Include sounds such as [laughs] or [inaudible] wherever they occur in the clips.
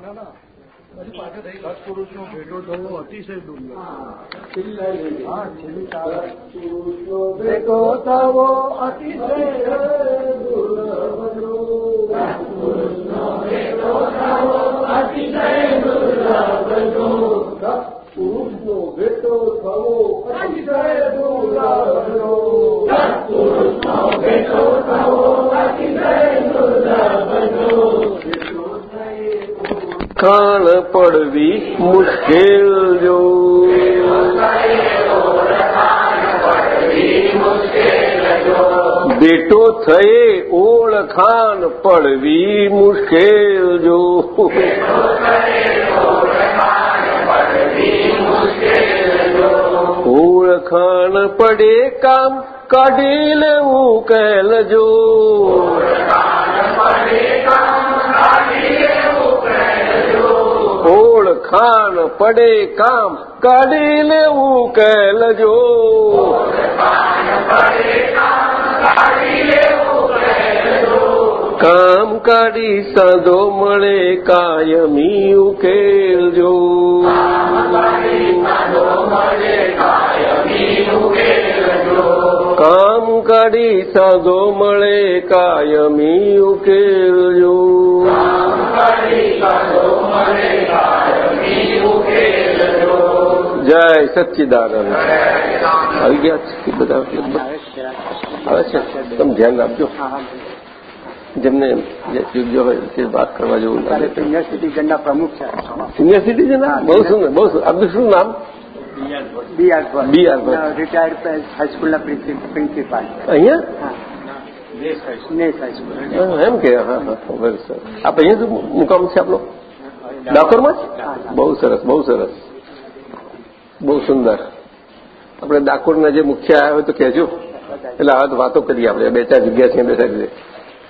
No, no. સત્પુરુષનો ભેટો થવો અતિશય દુર્લભ. ભેટો થવો અતિશય દુર્લભ પુરુષનો ભેટો થવો અતિશય ખાણ પડવી મુશ્કેલ જો. બેટો થયે ઓળખાણ પડવી મુશ્કેલ જો. ઓળખાણ પડે કામ કાઢી લેવું કહેલજો ઓળખાણ પડે કામ કાઢી લેવું કહેલજો કામ કાઢી સાંધો મળે કાયમી ઉકેલજો કામ કાઢી સાંધો મળે કાયમી ઉકેલજો. જય સચ્ચિદાનંદ. આવી ગયા છે બધા. આવે છે? તમે ધ્યાન રાખજો. જેમને યોગ્ય હોય તે વાત કરવા જેવું સિનિયર સિટીઝનના પ્રમુખ છે. સિનિયર સિટીઝન બહુ સુંદર બહુ સુંદર. આપનું શું નામ? B R Bhatt. B R Bhatt. Retired હાઈસ્કૂલના principal અહીંયા? એમ કે હા હા વેરી સરસ. આપ અહીંયા શું મુકામ છે આપણો ડાકોરમાં? જ બહુ સરસ બહુ સરસ. બહુ સુંદર. આપણે ડાકોરના જે મુખ્ય આવ્યા હોય તો કહેજો. એટલે આ વાતો કરીએ આપણે. બે ચાર જગ્યા છે બે ચાર જગ્યાએ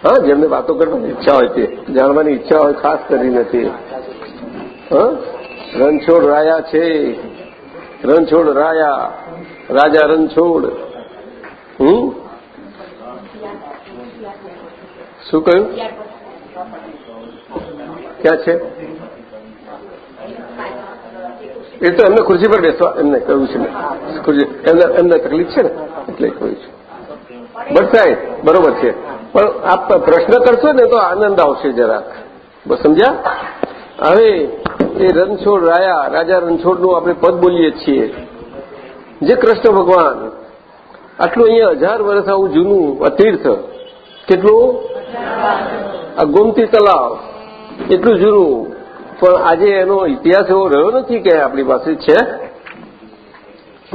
હા જેમને વાતો કરવાની ઈચ્છા હોય તે. જાણવાની ઈચ્છા હોય ખાસ કરીને તે. હા? રણછોડ રાયા છે. રણછોડ રાયા, રાજા રણછોડ. હમ? શું કહ્યું? ક્યાં છે? એ તો એમને ખુરશી પર બેસવા, એમને કહ્યું છે ખુરશી, એમને એમને તકલીફ છે ને? એટલે કહ્યું છે. બટ સાહેબ બરોબર છે. પણ આપ પ્રશ્ન કરશો ને તો આનંદ આવશે જરાક. બસ સમજ્યા? હવે એ રણછોડ રાયા, રાજા રણછોડનું આપણે પદ બોલીએ છીએ. જે કૃષ્ણ ભગવાન, આટલું અહીંયા હજાર વર્ષ આવું જૂનું તીર્થ, કેટલું? આ ગોમતી તલાવ એટલું જૂનું. પણ આજે એનો ઇતિહાસ એવો રહ્યો નથી કે આપણી પાસે છે.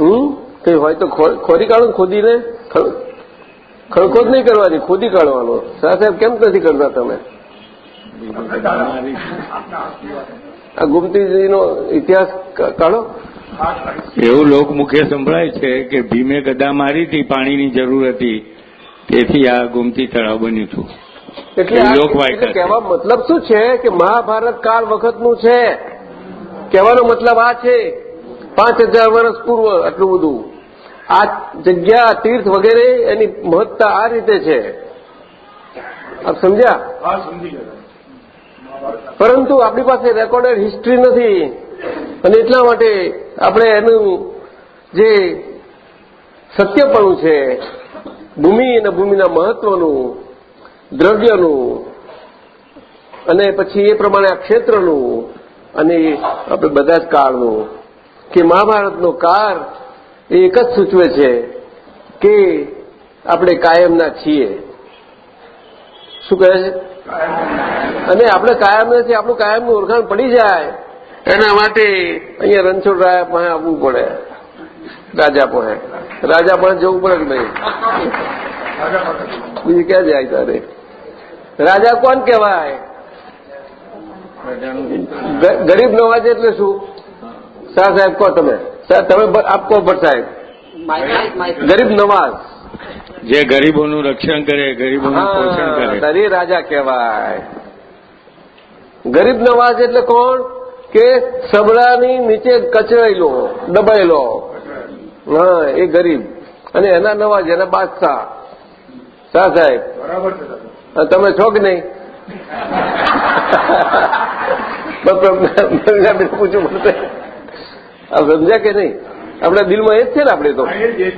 હમ? કઈ હોય તો ખોરી કાઢો ખોદીને. ખ- નહીં કરવાની, ખોદી કાઢવાનો. સાહેબ કેમ નથી કરતા તમે? આ ગુમતીજીનો ઇતિહાસ કાઢો. એવું લોકમુખે સંભળાય છે કે ભીમે ગદા મારી હતી પાણીની જરૂર હતી. તેથી આ ગુમતી તળાવ બન્યું હતું. એટલે. કહેવા મતલબ શું છે કે મહાભારત કાળ વખતનું છે? કહેવાનો મતલબ આ છે પાંચ હજાર વર્ષ પૂર્વ આટલું બધું. આ જગ્યા તીર્થ વગેરે એની મહત્તા આ રીતે છે. આપ સમજ્યા? હા સમજી ગયા. પરંતુ આપણી પાસે રેકોર્ડેડ હિસ્ટ્રી નથી. અને એટલા માટે આપણે એનું જે સત્યપણું છે, ભૂમિ અને ભૂમિના મહત્વનું, દ્રવ્યનું, અને પછી એ પ્રમાણે આ ક્ષેત્રનું, અને આપણે બધા જ કાળનું, કે મહાભારતનો કાળ એ એક જ સૂચવે છે કે આપણે કાયમના છીએ. શું કહે છે? અને આપણે કાયમ નથી આપણું કાયમનું ઓળખાણ પડી જાય. એના માટે અહીંયા રણછોડ રાયા પાસે આવવું પડે. રાજા પાસે. રાજા પાસે જવું પડે કે નહીં? બીજું ક્યાં જાય તારે? રાજા કોણ કહેવાય? ગરીબ નવાજ એટલે શું? શાહ સાહેબ કહો તમે. સાહેબ તમે આપ કહો ભટ્ટ સાહેબ. ગરીબ નવાજ જે ગરીબોનું રક્ષણ કરે ગરીબોનું પોષણ કરે. તરી રાજા કહેવાય. ગરીબ નવાજ એટલે કોણ? કે સબળાની નીચે કચરાયેલો દબાયેલો. હા એ ગરીબ. અને એના નવાજ એના બાદશાહ. શાહ સાહેબ. બરાબર તમે છો કે નહીં? [laughs] સમજ્યા કે નહીં? આપણા દિલમાં એ જ છે ને આપણે તો.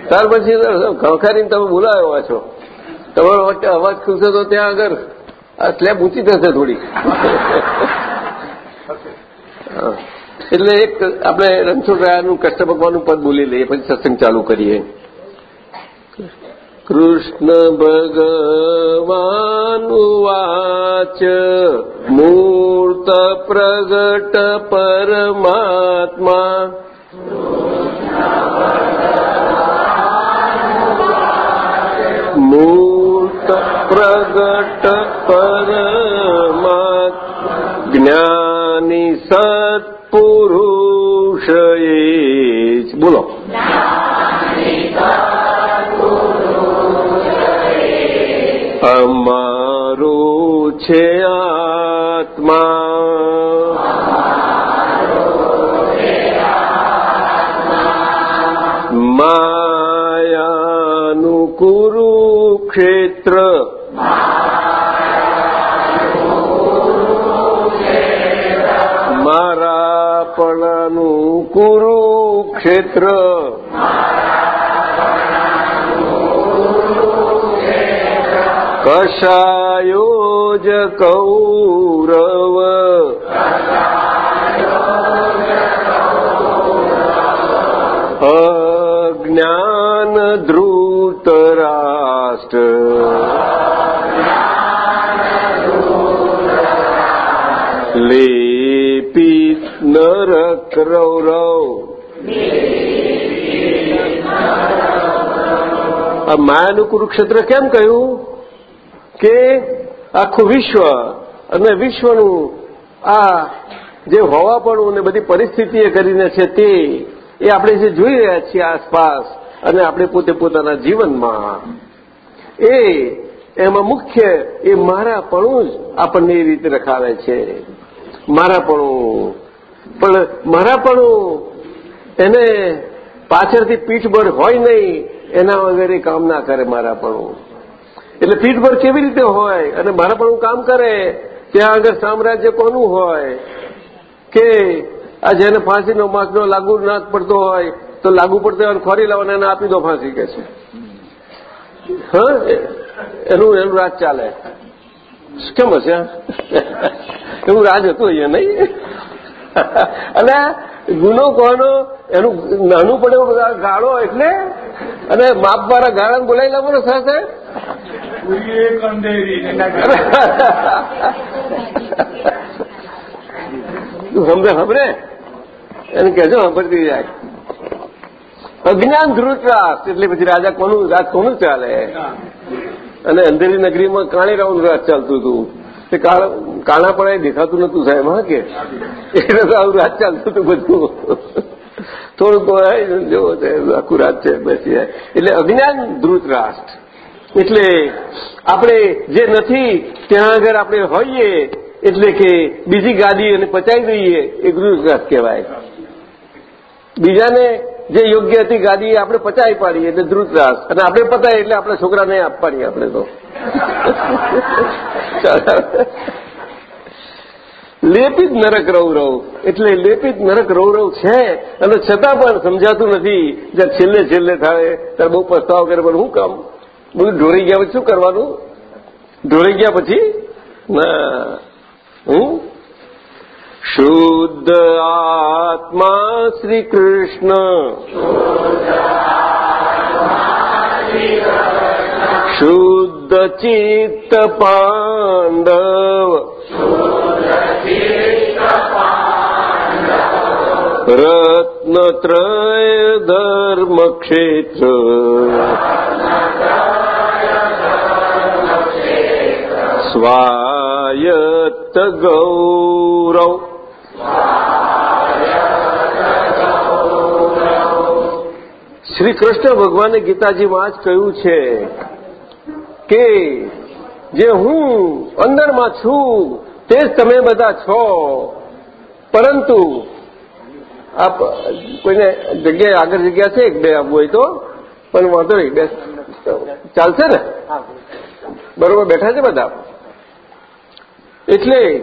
ત્યાર પછી ખંખારીને તમે બોલાવ્યા છો. તમારો અવાજ ખુલશે તો ત્યાં આગળ આ સ્લેબ ઊંચી થશે થોડી. એટલે એક આપણે રણછોડરાયનું કૃષ્ણ ભગવાનનું પદ બોલી લઈએ પછી સત્સંગ ચાલુ કરીએ. કૃષ્ણ ભગવાન વાચ મૂર્ત પ્રગટ પરમાત્મા. મૂર્ત પ્રગટ પર જ્ઞાની સત્પુરુષ. બોલો અમારું છે આત્મા કુરુક્ષેત્ર કષાયો જ કૌરવ અજ્ઞાન ધ્રુત લેપી લેપિત નરક આ માયાનું કુરુક્ષેત્ર કેમ કહ્યું? કે આખું વિશ્વ અને વિશ્વનું આ જે હોવાપણું ને બધી પરિસ્થિતિ એ કરીને છે તે, એ આપણે જે જોઈ રહ્યા છીએ આસપાસ અને આપણે પોતે પોતાના જીવનમાં. એ, એમાં મુખ્ય એ મારાપણું જ આપણને એ રીતે રખાવે છે. મારાપણું પણ. મારાપણું એને પાછળથી પીઠબળ હોય નહીં એના વગર એ કામ ના કરે મારાપણું એટલે પીઠબળ કેવી રીતે હોય? અને મારાપણું કામ કરે. ત્યાં આગળ સામ્રાજ્ય કોનું હોય? કે આ જેને ફાંસીનો માસનો લાગુ ના પડતો હોય, તો લાગુ પડતો હોય ખોરી લાવવાને એને આપી દો ફાંસી કે છે હા? એનું એનું રાજ ચાલે. કેમ હશે? એવું રાજ હતું અહીંયા નહીં. અને ગુનો કોનો? એનું નાનું પડે ગાળો એટલે? અને માપવાળા ગાળાને બોલાવી લાવો સાથે? ને તું સમજે સમરે એને કહેજો સાંભળતી જાય. અજ્ઞાન ધ્રુતરાસ એટલે પછી રાજા કોનું રાજ કોનું ચાલે? અને અંધેરી નગરીમાં કાણીરાવનું રાજ ચાલતું હતું. તે કાણા પણ દેખાતું નતું સાહેબ, હા કે? એને તો આવું રાજ ચાલતું હતું બધું. થોડુંક જોવો આખું રાજ છે, બેસી જાય. એટલે અજ્ઞાન ધ્રુત રાષ્ટ્ર. એટલે આપણે જે નથી, ત્યાં આગળ આપણે હોઈએ, એટલે કે બીજી ગાદી અને પચાવી દઈએ, એ ગૃહરાજ કહેવાય. બીજાને જે યોગ્ય હતી ગાદી આપણે પચાવી પાડીએ એટલે ધ્રુતરાસ અને આપણે પતાય એટલે આપણે છોકરાને આપવાની આપણે તો. લેપિત નરક રૌરવ. એટલે લેપિત નરક રૌરવ છે. અને છતાં પણ સમજાતું નથી જ્યારે છેલ્લે છેલ્લે થાય. ત્યારે બહુ પસ્તાવ કરે પણ હું કામ? બધું ઢોળી ગયા પછી શું કરવાનું? ઢોળી ગયા પછી? ના. હું? શુદ્ધ આત્મા શ્રી કૃષ્ણ શુદ્ધ ચિત્ત પાંડવ રત્નત્રય ધર્મ ક્ષેત્ર સ્વાયત્ત ગૌરવ શ્રી કૃષ્ણ ભગવાને ગીતાજીમાં જ કહ્યું છે કે જે હું અંદરમાં છું, તે જ તમે બધા છો. પરંતુ આપ કોઈને જગ્યાએ આગળ જગ્યા છે? એક, બે આવવું હોય તો. પણ વાંધો નહીં, બે ચાલશે ને? બરોબર, બેઠા છે બધા? એટલે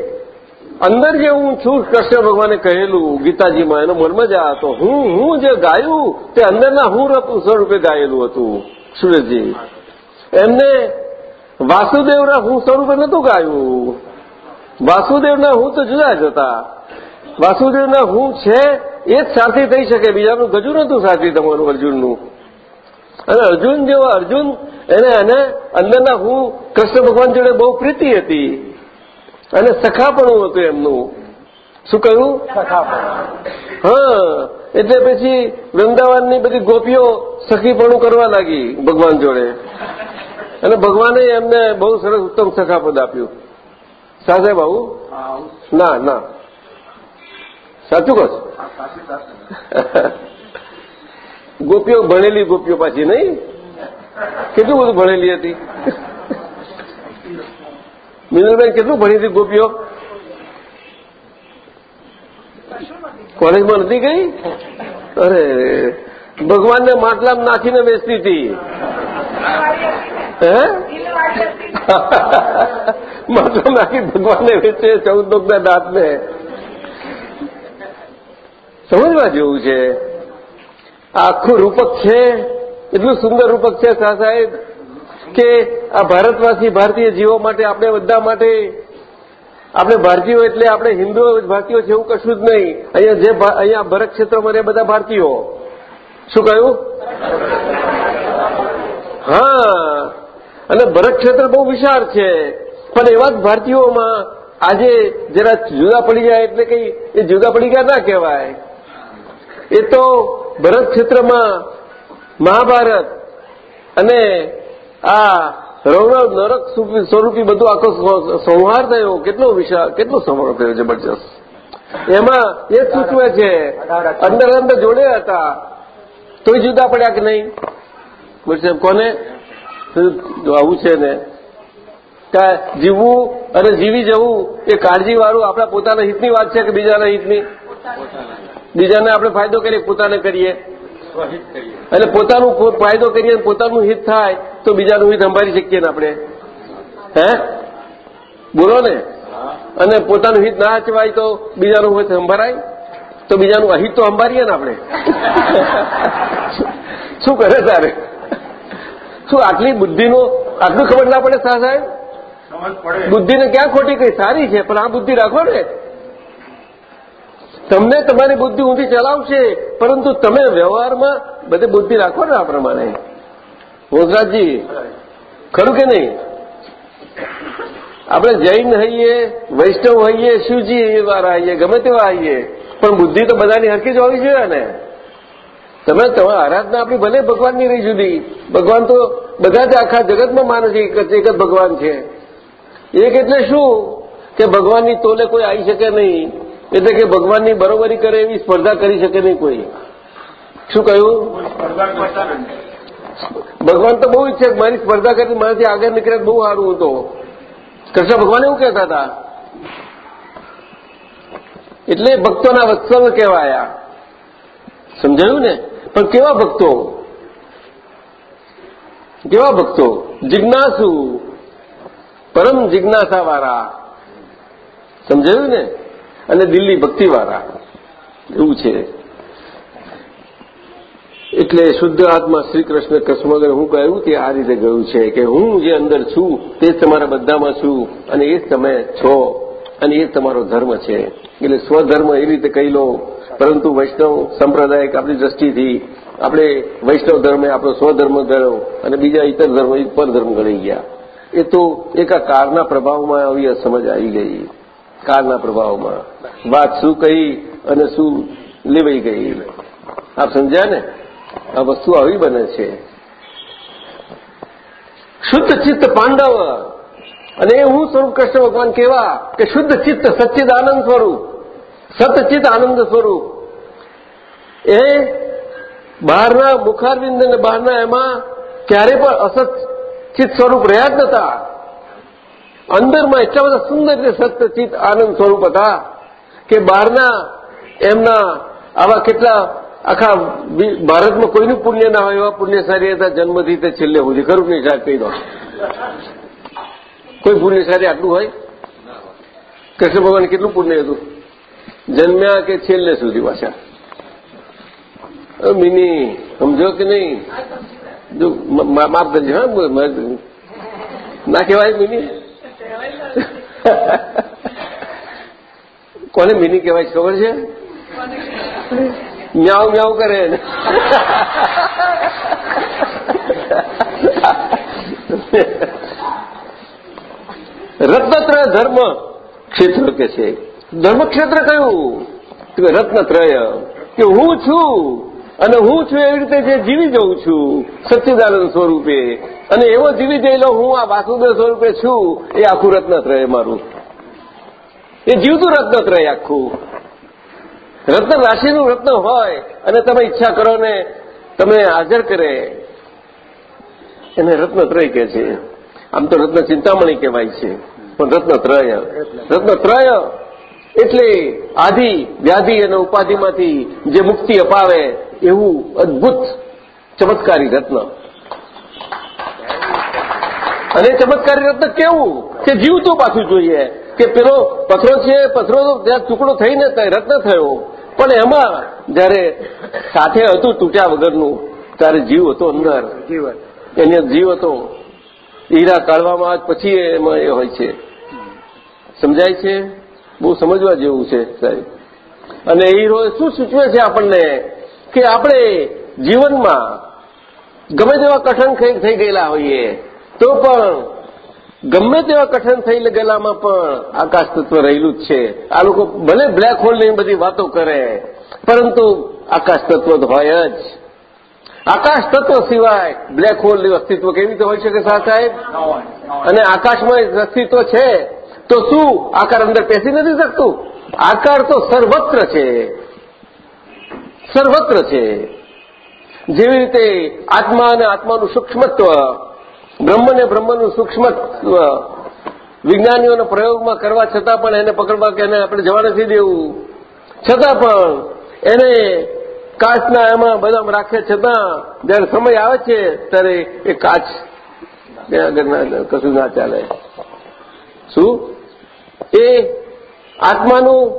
અંદર જે હું છું, કૃષ્ણ ભગવાને કહેલું, ગીતાજીમાં એનો મનમાં જ આ હતો. હું હું જે ગાયું, તે અંદરના હું સ્વરૂપે ગાયેલું હતું સુરેશજી એમને વાસુદેવના હું સ્વરૂપે નહોતું ગાયું. વાસુદેવના હું તો જુદા જ હતા. વાસુદેવના હું છે, એ જ સાથી થઈ શકે, બીજાનું ગજુ નહોતું સાથી તમારું અર્જુનનું. અને અર્જુન જેવો અર્જુન, એને એને અંદરના હું કૃષ્ણ ભગવાન જોડે બહુ પ્રીતિ હતી. અને સખાપણું હતું એમનું. શું કહ્યું? હા, એટલે પછી વૃંદાવનની બધી ગોપીઓ સખીપણું કરવા લાગી ભગવાન જોડે. અને ભગવાને એમને બહુ સરસ ઉત્તમ સખાપદ આપ્યું. સાસે બાબુ ના ના. સાચું કહો ગોપીઓ ભણેલી ગોપીઓ પાછી નહીં? કેટલું બધું ભણેલી હતી? મિનલબેન કેટલું ભણી હતી ગોપીઓ? કોલેજમાં નથી ગઈ? અરે, ભગવાનને માટલામાં નાખીને બેસતી હતી. હે? માટલા નાખી ભગવાનને વેચે ચૌદ લોકના દાંતને. સમજવા જેવું છે. આખું રૂપક છે. એટલું સુંદર રૂપક છે શાહ સાહેબ. કે આ ભારતવાસી ભારતીય જીવો માટે, આપણે બધા માટે, આપણે ભારતીયો એટલે આપણે હિન્દુઓ, ભારતીયો છે એવું કશું જ નહીં. અહીંયા જે અહીંયા ભરત ક્ષેત્રમાં રહે બધા ભારતીયો. શું કહ્યું? હા. અને ભરત ક્ષેત્ર બહુ વિશાળ છે. પણ એવા જ ભારતીયોમાં આજે જરા જુદા પડી જાય એટલે કઈ એ જુદા પડી ગયા ના કહેવાય. એ તો ભરત ક્ષેત્રમાં મહાભારત અને આ રૌરવ નરક સ્વરૂપી- બધું આખો સંહાર થયો. કેટલો વિશાળ કેટલો સંહાર થયો જબરજસ્ત. એમાં એ સૂચવે છે અંદર અંદર જોડે હતા. તોય જુદા પડ્યા કે નહીં? બોલશે કોને? આવું છે ને? જીવવું અને જીવી જવું એ કાળજીવાળું આપણા પોતાના હિતની વાત છે કે બીજાના હિતની? બીજાને આપણે ફાયદો કરીએ પોતાને કરીએ? અને પોતાનું ફાયદો કરીએ પોતાનું હિત થાય તો બીજાનું હિત સંભાળી શકીએ ને આપણે. હે? બોલો ને? અને પોતાનું હિત ના અચવાય તો બીજાનું હિત સંભાળાય? તો બીજાનું અહિત તો સંભાળીએ ને આપણે. [laughs] શું કરે તારે? શું આટલી બુદ્ધિનો આટલું ખબર ના પડે સાહેબ? બુદ્ધિને ક્યાં ખોટી કઈ સારી છે પણ આ બુદ્ધિ રાખો ને. તમને તમારી બુદ્ધિ ઊંધી ચલાવશે, પરંતુ તમે વ્યવહારમાં બધે બુદ્ધિ રાખો ને આ પ્રમાણે. વોસરાજજી ખરું કે નહીં? આપણે જૈન હઈએ, વૈષ્ણવ હઈએ, શિવજી વાળા હઈએ ગમે તેવા હઈએ પણ બુદ્ધિ તો બધાની હરકી જ હોવી જોઈએ ને. તમે તમારા આરાધના આપણી ભલે ભગવાનની રહી જુદી, ભગવાન તો બધા જ આખા જગતમાં માને છે એક જ ભગવાન છે. એક એટલે શું? કે ભગવાનની તોલે કોઈ આવી શકે નહીં. એટલે કે ભગવાનની બરોબરી કરે એવી સ્પર્ધા કરી શકે નહીં કોઈ. શું કહ્યું? ભગવાન તો બહુ ઈચ્છે મારી સ્પર્ધા કરી મારાથી આગળ નીકળે બહુ સારું હતું. કૃષ્ણ ભગવાન એવું કહેતા હતા? એટલે ભક્તોના વત્સલ કહેવાયા. સમજાયું ને? પણ કેવા ભક્તો? કેવા ભક્તો? જિજ્ઞાસુ. પરમ જિજ્ઞાસાવાળા. સમજાયું ને? અને દિલ્હી ભક્તિવાળા. એવું છે. એટલે શુદ્ધ આત્મા શ્રી કૃષ્ણ હું કહ્યું તે આ રીતે ગયું છે કે હું જે અંદર છું તે જ તમારા બધામાં છું અને એ જ તમે છો અને એ તમારો ધર્મ છે. એટલે સ્વધર્મ એ રીતે કહી લો. પરંતુ વૈષ્ણવ સંપ્રદાયિક આપણી દ્રષ્ટિથી આપણે વૈષ્ણવ ધર્મે આપણો સ્વધર્મ ગણ્યો અને બીજા ઇતર ધર્મ પરધર્મ ગણી ગયા. એ તો એકાકારના પ્રભાવમાં આવી સમજ આવી ગઈ. કાળના પ્રભાવમાં. વાત શું કહી અને શું લેવાઈ ગઈ? આપ સમજ્યા ને? આ વસ્તુ આવી બને છે. શુદ્ધ ચિત્ત પાંડવ. અને હું સ્વરૂપ કૃષ્ણ ભગવાન કેવા? કે શુદ્ધ ચિત્ત સચ્ચિદ આનંદ સ્વરૂપ સતચિત આનંદ સ્વરૂપ. એ બહારના મુખારવિંદ અને બહારના એમાં ક્યારે પણ અસત ચિત્ત સ્વરૂપ રહ્યા જ નતા. અંદરમાં એટલા બધા સુંદર રીતે સત્યચિત આનંદ સ્વરૂપ હતા કે બહારના એમના આવા કેટલા આખા ભારતમાં કોઈનું પુણ્ય ના હોય એવા પુણ્યશાળી હતા, જન્મથી તે છેલ્લે સુધી ખરું નિશાળ કહી દો? કોઈ પુણ્યશાળી આટલું હોય? કૃષ્ણ ભગવાન કેટલું પુણ્ય હતું? જન્મ્યા કે છેલ્લે સુધી પાછા? મિની, સમજો કે નહીં? જો માફ ના કહેવાય મિની. [laughs] કોને મિની કહેવાય ખબર છે? મ્યાઉ મ્યાઉ કરે. ને. રત્નત્રય ધર્મ ક્ષેત્ર કે છે? ધર્મક્ષેત્ર કયું? રત્નત્રય? કે હું છું? અને હું છું એવી રીતે જે જીવી જઉં છું, સચ્ચિદાનંદ સ્વરૂપે. અને એવો જીવી ગયેલો હું આ વાસુદેવ સ્વરૂપે છું, એ આખું રત્નત્રય મારું. એ જીવતું રત્નત્રય આખું. રત્ન રાશિનું રત્ન હોય, અને તમે ઈચ્છા કરો ને, તમે હાજર કરે. એને રત્નત્રય કે છે. આમ તો રત્ન ચિંતામણી કહેવાય છે, પણ રત્નત્રય. રત્નત્રય એટલે આધિ, વ્યાધિ અને ઉપાધિમાંથી જે મુક્તિ અપાવે એવું અદભુત ચમત્કારી રત્ન. અને ચમત્કારી રત્ન કેવું? કે જીવતું પાછું જોઈએ. કે પેલો પથરો છે, પથરો ત્યાં ટુકડો થઈને રત્ન થયો. પણ એમાં જયારે સાથે હતું તૂટ્યા વગરનું, ત્યારે જીવ હતો અંદર. જીવન એની જીવ હતો. હીરા કાઢવામાં પછી એમાં એ હોય છે. સમજાય છે? બહુ સમજવા જેવું છે, સાહેબ. અને હીરો શું સૂચવે છે આપણને? કે આપણે જીવનમાં ગમે તેવા કઠણ થઈ ગયેલા હોઈએ, તો પણ ગમે તેવા કઠણ થઈ ગયેલામાં પણ આકાશ તત્વ રહેલું જ છે. આ લોકો ભલે બ્લેક હોલની બધી વાતો કરે, પરંતુ આકાશ તત્વ તો હોય જ. આકાશ તત્વ સિવાય બ્લેક હોલનું અસ્તિત્વ કેવી રીતે હોઈ શકે સાહેબ સાહેબ? અને આકાશમાં અસ્તિત્વ છે, તો શું આકાર અંદર પેસી નથી શકતું? આકાર તો સર્વત્ર છે. સર્વત્ર છે. જેવી રીતે આત્મા અને આત્માનું સૂક્ષ્મત્વ, બ્રહ્મ ને બ્રહ્મનું સૂક્ષ્મત્વ, વિજ્ઞાનીઓના પ્રયોગમાં કરવા છતાં પણ એને પકડવા કે એને આપણે જવા નથી દેવું. છતાં પણ એને કાચના એમાં બધા રાખે છતાં જયારે સમય આવે છે ત્યારે એ કાચ કશું ના ચાલે. શું? એ આત્માનું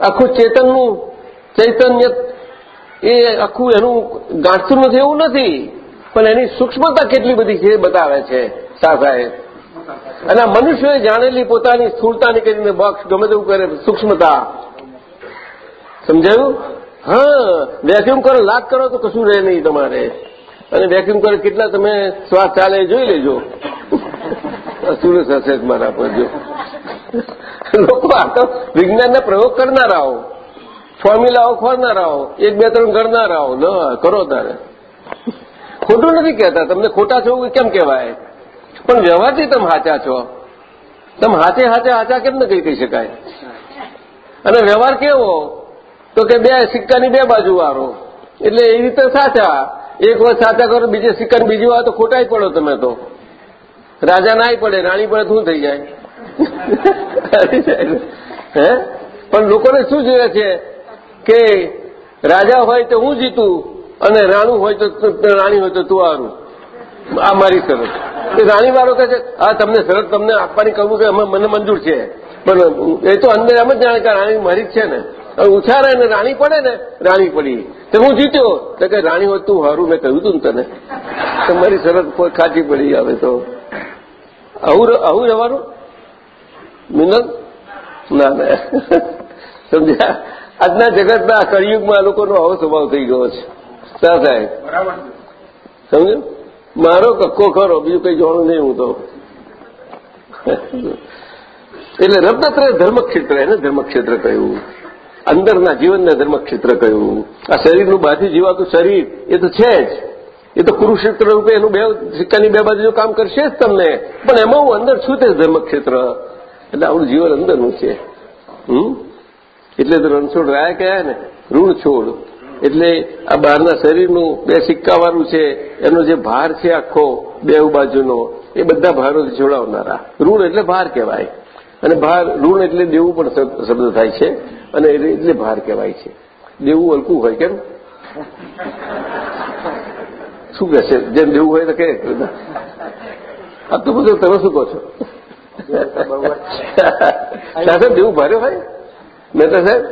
આખું ચેતનનું ચૈતન્ય એ આખું એનું ગાંઠતું નથી, એવું નથી. પણ એની સૂક્ષ્મતા કેટલી બધી છે એ બતાવે છે સાહેબ. અને મનુષ્યોએ જાણેલી પોતાની સ્થૂળતાની કરીને બક્ષ ગમે તેવું કરે, સૂક્ષ્મતા. સમજાયું? હા વેક્યુમ કરો લાગ કરો તો કશું રહે નહીં તમારે. અને વેક્યુમ કરો કેટલા, તમે શ્વાસ ચાલે જોઈ લેજો. સુરત હશે મારા પર જો. લોકો આ તો વિજ્ઞાનના પ્રયોગ કરનારાઓ. ફોર્મ્યુલાઓ ખોરનારાઓ એક, બે, ત્રણ કરનારાઓ ન, કરો તારે. ખોટું નથી કહેતા. તમને ખોટા છો કેમ કહેવાય? પણ વ્યવહારથી તમે સાચા છો. તમે હાચે હાચે, હાચા કેમ ન કહી શકાય? અને વ્યવહાર કેવો? તો કે બે સિક્કાની બે બાજુ વાળો એટલે એ રીતે સાચા. એક વખત સાચા કરો, બીજે સિક્કાની બીજી વાર તો ખોટાઈ પડો તમે તો. રાજા નાય પડે, રાણી પડે શું થઈ જાય? [laughs] હે? પણ લોકોને શું જોઈએ છે? કે રાજા હોય તો હું જીતું અને રાણું હોય તો તો રાણી હોય તો તું હારું. આ મારી શરત. એ રાણી વાળો કહે છે આ તમને શરત તમને આપવાની કહું કે મને મંજૂર છે. પણ એ તો અંદર એમ જ જાણે કે રાણી મારી જ છે ને. ઉછારે ને રાણી પડે ને, રાણી પડી. તો હું જીત્યો. તો કે રાણી હોય તું હારું, મેં કહ્યું તું ને તને. તમારી શરત ખાચી પડી આવે તો. આવું આવું રહેવાનું? મિનલ? ના ના. [laughs] સમજ્યા? આજના જગતના કળિયુગમાં આ લોકોનો આવો સ્વભાવ થઈ ગયો છે. સા સાહેબ? સમજો? મારો કક્કો ખરો બીજું કઈ જોવાનું નહીં હું તો. એટલે રત્નત્રય ધર્મક્ષેત્ર એને ધર્મક્ષેત્ર કહ્યું. અંદરના જીવનને ધર્મક્ષેત્ર કહ્યું. આ શરીરનું બહારથી જીવાતું શરીર એ તો છે જ. એ તો કુરુક્ષેત્ર રૂપે એનું બે સિક્કાની બે બાજુ કામ કરશે જ તમને. પણ એમાં હું અંદર છું તે ધર્મક્ષેત્ર. એટલે આપણું જીવન અંદરનું છે. હમ? એટલે તો રણછોડ રાયા કહેવાય ને ઋણ છોડ એટલે આ બહારના શરીરનું બે સિક્કાવાળું છે એનો જે ભાર છે આખો બે બાજુનો એ બધા ભારોથી જોડાવનારા. ઋણ એટલે ભાર કહેવાય. અને ભાર ઋણ એટલે દેવું પણ શબ્દ થાય છે અને એટલે ભાર કહેવાય છે. દેવું હલકું હોય કેમ? શું કે છે? જેમ દેવું હોય તો કે આ તો બધું તમે શું કહો છો. સાહેબ દેવું ભારે હોય? મહેતા સાહેબ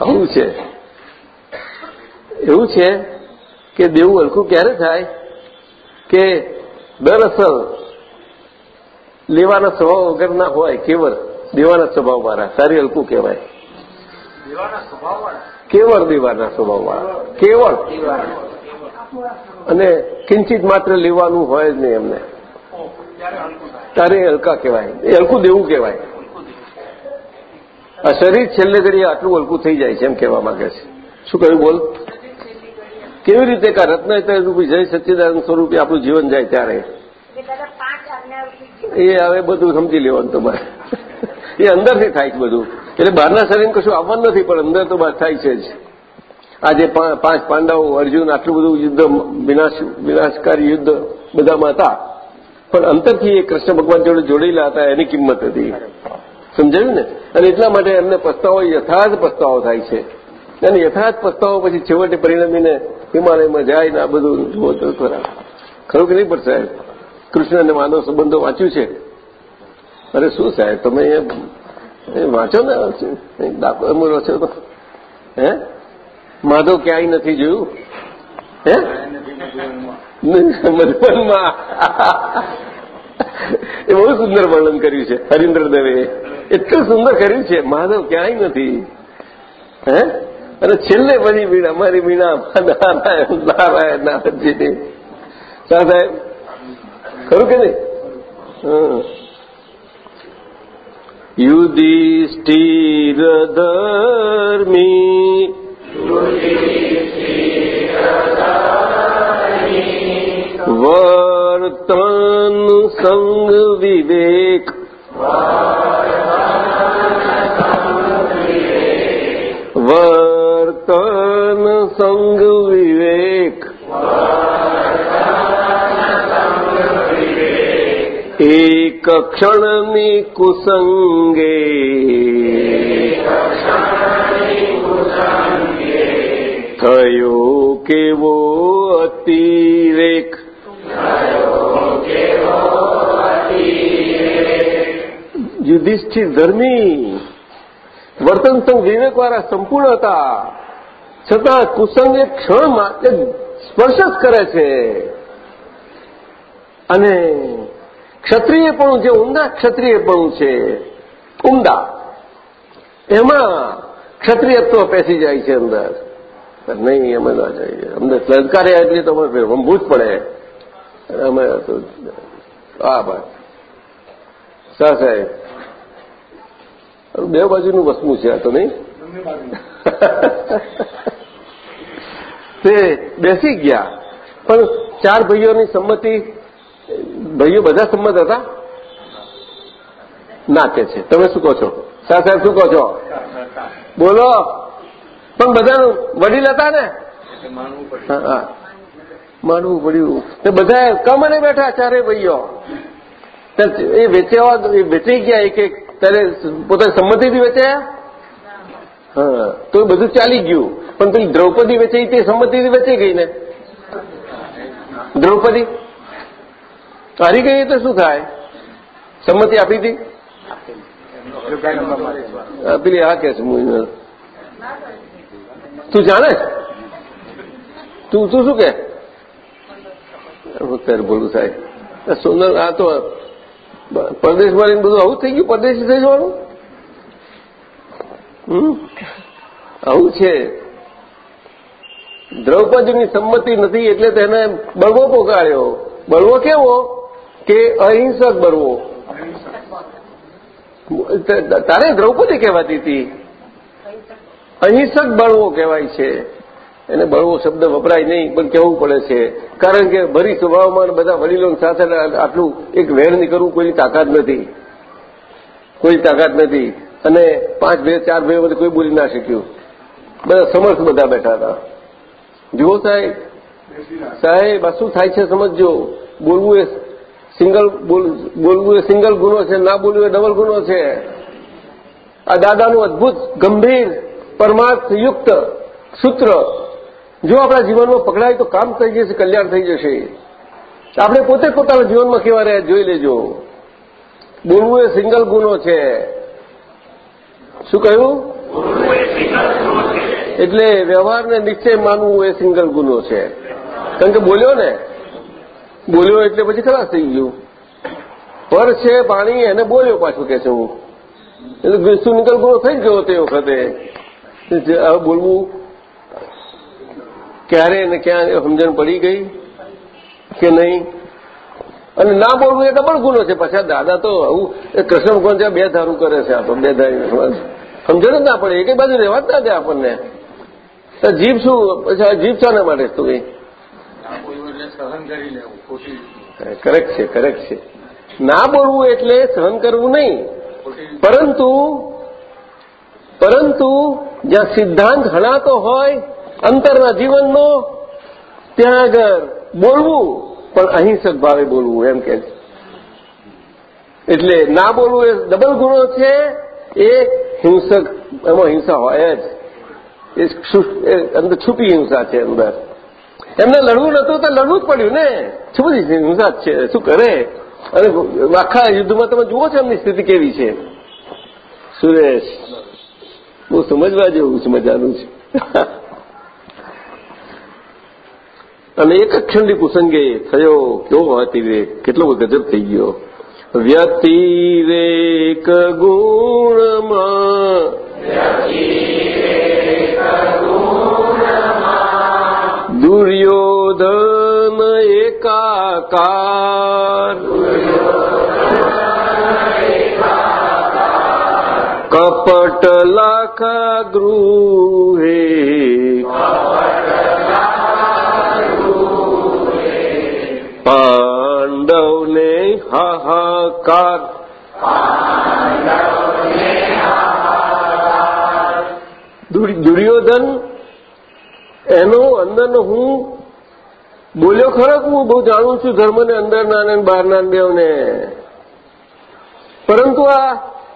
આવું છે. એવું છે કે દેવું હલકું ક્યારે થાય કે દરઅસલ લેવાના સ્વભાવ વગરના હોય કેવળ દેવાના સ્વભાવ વાળા સારી હલકું કહેવાય. કેવળ દેવાના સ્વભાવ વાળા કેવળ અને કિંચિત માત્ર લેવાનું હોય જ નહીં એમને. તારે હલકા કહેવાય. એ હલકું દેવું કહેવાય. આ શરીર છેલ્લે ઘડીએ આટલું હલકું થઈ જાય છે એમ કહેવા માંગે છે. શું કહ્યું બોલ? કેવી રીતે કા રત્ન જય સચ્ચિદાનંદ સ્વરૂપે આપણું જીવન જાય ત્યારે. એ હવે બધું સમજી લેવાનું તમારે. એ અંદરથી થાય છે બધું. એટલે બહારના શરીર કશું આવવાનું નથી, પણ અંદર તો બહાર થાય છે જ. આજે પાંચ પાંડવો અર્જુન આટલું બધું યુદ્ધ, વિનાશ, વિનાશકારી યુદ્ધ બધામાં હતા. પણ અંતરથી એ કૃષ્ણ ભગવાન જોડે જોડેલા હતા, એની કિંમત હતી. સમજાયું ને? અને એટલા માટે એમને પસ્તાવો, યથાર્થ પસ્તાવો થાય છે. અને યથાર્થ પસ્તાવો પછી છેવટે પરિણમીને હિમાલયમાં જાય ને આ બધું જુઓ તો ખરા. ખરું કે નહીં પણ સાહેબ? કૃષ્ણ અને માનવ સંબંધો વાંચ્યું છે? અરે શું સાહેબ, તમે એ વાંચો ને? દાખલો છો તો. હે? માધવ ક્યાંય નથી જોયું? હે? મધુબનમાં એ બહુ સુંદર વર્ણન કર્યું છે હરિન્દ્ર દેવે એટલું સુંદર કર્યું છે માધવ ક્યાંય નથી. હે? અને છેલ્લે પછી વીણા અમારી વીણા, નારાયણ નારાયણ, નારદજીની. સાહેબ, ખરું કે નહીં? યુધિષ્ઠિર ધર્મી. વર્તન સંગ વિવેક વર્તન સંગ વિવેક એક ક્ષણની કુસંગે થયો કેવો યુધિષ્ઠિર ધર્મી વર્તન સંઘ વિવેકવાળા સંપૂર્ણ હતા. છતાં કુસંગ એક ક્ષણ માટે સ્પર્શ જ કરે છે. અને ક્ષત્રિયપણું જે ઊંડા ક્ષત્રિયપણું છે, ઉમદા, એમાં ક્ષત્રિયત્વ પેસી જાય છે અંદર. નહીં અમે ના જઈએ અમને સંસ્કારે એટલે તો અમે રમવું જ પડે. અમે હા ભાઈ સા સાહેબ. બે બાજુનું વસ્તુ છે આ તો નહીં? [laughs] તે બેસી ગયા. પણ ચાર ભાઈઓની સંમતિ ભાઈઓ બધા સંમત હતા? ના કે છે. તમે શું કહો છો? સા સાહેબ શું કહો છો? બોલો. પણ બધાનું વડીલ હતા ને? માનવું પડ્યું. તે બધા કમને બેઠા ચારે ભાઈઓ. એ વેચે એ વેચી ગયા એક એક ત્યારે પોતાની સંમતિથી વેચાયા હા તો એ બધું ચાલી ગયું. પણ પેલી દ્રૌપદી વેચાઈ તે સંમતિથી વેચાઈ ગઈ ને. દ્રૌપદી? હારી ગઈ તો શું થાય? સંમતિ આપી હતી પેલી આ કે છે તું જાણે તું તું શું કે? અત્યારે બોલું સાહેબ સોનલ આ તો પરદેશમાં રહીને બધું આવું થઈ ગયું? પરદેશી થઈ જવાનું? આવું છે. દ્રૌપદીની સંમતિ નથી એટલે તેને બળવો પોકાળ્યો બળવો કેવો? કે અહિંસક બળવો. તારે દ્રૌપદી કહેવાતી હતી. અહિંસક બળવો કહેવાય છે. એને બળવો શબ્દ વપરાય નહીં, પણ કહેવું પડે છે. કારણ કે ભરી સ્વભાવમાં બધા વડીલો સાથે આટલું એક વહેણ કરવું કોઈની તાકાત નથી. કોઈ તાકાત નથી. અને પાંચ બે ચાર બે બધું કોઈ બોલી ના શક્યું. બધા સમર્થ બધા બેઠા હતા. જુઓ સાહેબ. સાહેબ, આ શું થાય છે સમજજો. બોલવું એ સિંગલ બોલવું એ સિંગલ ગુનો છે, ના બોલવું એ ડબલ ગુનો છે. આ દાદાનું અદભુત, ગંભીર, પરમાર્થયુક્ત સૂત્ર જો આપણા જીવનમાં પકડાય તો કામ થઈ જશે, કલ્યાણ થઈ જશે. આપણે પોતે પોતાના જીવનમાં કેવા રહ્યા? જોઈ લેજો. બોલવું એ સિંગલ ગુનો છે. શું કહ્યું? એટલે વ્યવહારને નિશ્ચય માનવું એ સિંગલ ગુનો છે. કારણ કે બોલ્યો ને? બોલ્યો એટલે પછી ખલાસ થઈ ગયું. પર છે પાણી, એને બોલ્યો પાછું કે છે હું. એટલે નિકલ ગુનો થઈ ગયો તે વખતે. હવે બોલવું ક્યારે ને ક્યાં સમજણ પડી ગઈ કે નહીં? અને ના બોલવું એ પણ ગુનો છે. પાછા દાદા તો આવું કૃષ્ણ ભગવાન ત્યાં બે ધારું કરે છે આપણે, બે ધારી સમજણ જ ના પડે. એક બાજુ રહેવા જ ના દે આપણને. જીભ શું? પછી જીભ શાના માટે તું એ? કરેક્ટ છે કરેક્ટ છે. ના બોલવું એટલે સહન કરવું નહીં. પરંતુ પરંતુ જ્યાં સિદ્ધાંત હણાતો હોય અંતરના જીવનનો ત્યાં આગળ બોલવું, પણ અહિંસક ભાવે બોલવું, એમ કે એટલે ના બોલવું એ ડબલ ગુણો છે, એ હિંસક, એમાં હિંસા હોય જ. એ અંદર છુપી હિંસા છે અંદર. એમને લડવું નતું તો લડવું જ પડ્યું ને. છુપી હિંસા જ છે, શું કરે? અને આખા યુદ્ધમાં તમે જુઓ છો એમની સ્થિતિ કેવી છે. સુરેશ, બહુ સમજવા જેવું છે મજાનું [laughs] છે. અને એક જ ક્ષણની કુસંગે થયો કેવો અતિરેક કેટલો ગજબ થઈ ગયો. વ્યતિરેક ગુણમાં. દુર્યોધન એકાકાર. કપટ લાખા ગૃહે પાંડવને હાહાકાર દુર્યોધન એનો અંદરનો હું બોલ્યો ખરો હું બહુ જાણું છું ધર્મને અંદરના અને બહારના દેવને? પરંતુ આ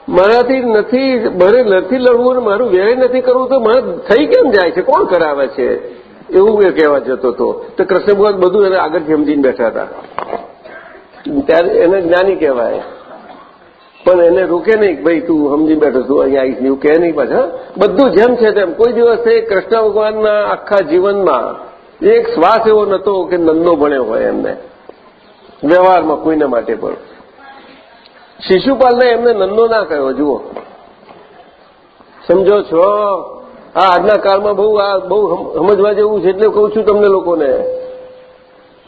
મારાથી નથી, મારે નથી લડવું અને મારું વ્યય નથી કરવું તો મને થઈ કેમ જાય છે? કોણ કરાવે છે? એવું એ કહેવા જતો હતો. તો કૃષ્ણ ભગવાન બધું એને આગળ સમજીને બેઠા હતા. ત્યારે એને જ્ઞાની કહેવાય. પણ એને રોકે નહીં ભાઈ તું સમજી બેઠો તું અહીંયા આવીશ એવું કહે નહીં પાછા. બધું જેમ છે તેમ. કોઈ દિવસે કૃષ્ણ ભગવાનના આખા જીવનમાં એક શ્વાસ એવો નતો કે નંદો ભણ્યો હોય એમને. વ્યવહારમાં કોઈના માટે પણ. શિશુપાલને એમને નંદો ના કહ્યો, જુઓ. સમજો છો? આ આજના કાળમાં બહુ આ બહુ સમજવા જેવું છે એટલે કહું છું તમને લોકોને.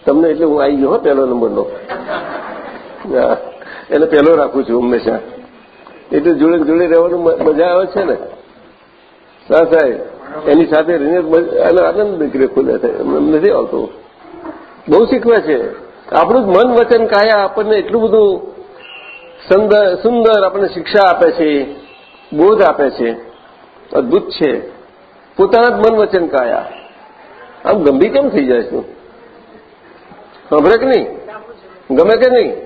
તમને એટલે હું આવી ગયો પહેલો નંબરનો. એને પહેલો રાખું છું હંમેશા. એટલે જોડે જોડે રહેવાનું મજા આવે છે ને. હા સાહેબ, એની સાથે રહીને આનંદ નીકળે ખુલે નથી આવતો. બહુ શીખવે છે. આપણું જ મન વચન કાયા આપણને એટલું બધું સુંદર આપણને શિક્ષા આપે છે, બોધ આપે છે. અદભુત છે. પોતાના જ મન વચન કાયા. આમ ગંભીર કેમ થઈ જાય છે? સાંભળે કે નહીં? ગમે કે નહીં?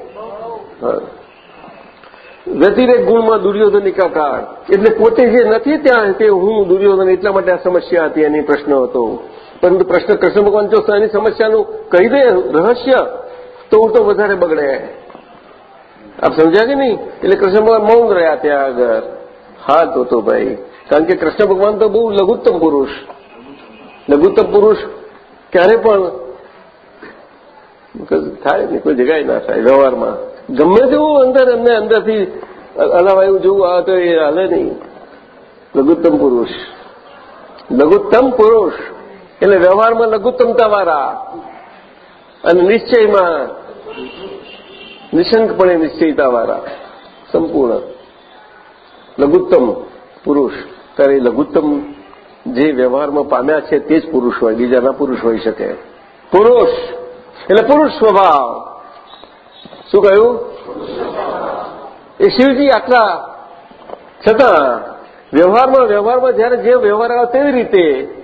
વ્યતિરેક ગુણમાં દુર્યોધન એકાકાર એટલે પોતે જે નથી ત્યાં, તે હું દુર્યોધન એટલા માટે આ સમસ્યા હતી, એની પ્રશ્ન હતો. પરંતુ પ્રશ્ન કૃષ્ણ ભગવાન જો એની સમસ્યાનું કહી દે રહસ્ય, તો હું તો વધારે બગડે. આપ સમજ્યા કે નહીં? એટલે કૃષ્ણ ભગવાન મૌન રહ્યા ત્યાં આગળ. હા, તો તો ભાઈ. કારણ કે કૃષ્ણ ભગવાન તો બહુ લઘુત્તમ પુરુષ. લઘુત્તમ પુરુષ ક્યારે પણ થાય ને કોઈ જગ્યાએ ના થાય વ્યવહારમાં. ગમે તેવું અંદર એમને અંદરથી હલાવાયું જેવું આવે તો એ હાલે નહીં. લઘુત્તમ પુરુષ. લઘુત્તમ પુરુષ. એટલે વ્યવહારમાં લઘુત્તમતા વાળા અને નિશ્ચયમાં નિશંકપણે નિશ્ચયતા વાળા સંપૂર્ણ. લઘુત્તમ પુરુષ. ત્યારે લઘુત્તમ જે વ્યવહારમાં પામ્યા છે તે જ પુરુષ હોય બીજાના પુરુષ હોઈ શકે. પુરુષ એટલે પુરુષ સ્વભાવ. શું કહ્યું? એ શિવજી આટલા છતાં વ્યવહારમાં વ્યવહારમાં જ્યારે જે વ્યવહાર આવે તેવી રીતે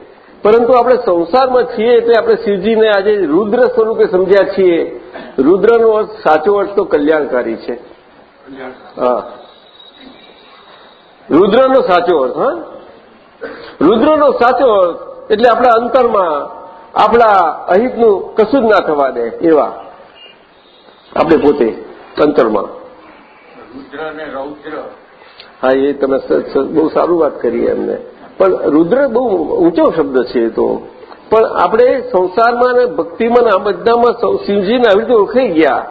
પરંતુ આપણે સંસારમાં છીએ એટલે આપણે શિવજીને આજે રુદ્ર સ્વરૂપે સમજ્યા છીએ. રુદ્રનો અર્થ સાચો અર્થ તો કલ્યાણકારી છે. હા. રુદ્રનો સાચો અર્થ હા? રુદ્રનો સાચો અર્થ એટલે આપણા અંતરમાં આપણા અહિતનું કશું જ ના થવા દે એવા આપણે પોતે અંતરમાં. રુદ્ર અને રૌદ્ર. હા એ તમે બહુ સારું વાત કરી એમને. પણ રુદ્ર બહુ ઊંચો શબ્દ છે એ તો. પણ આપણે સંસારમાં અને ભક્તિમાં ને આ બધામાં શિવજીને આવી રીતે ઓળખાઈ ગયા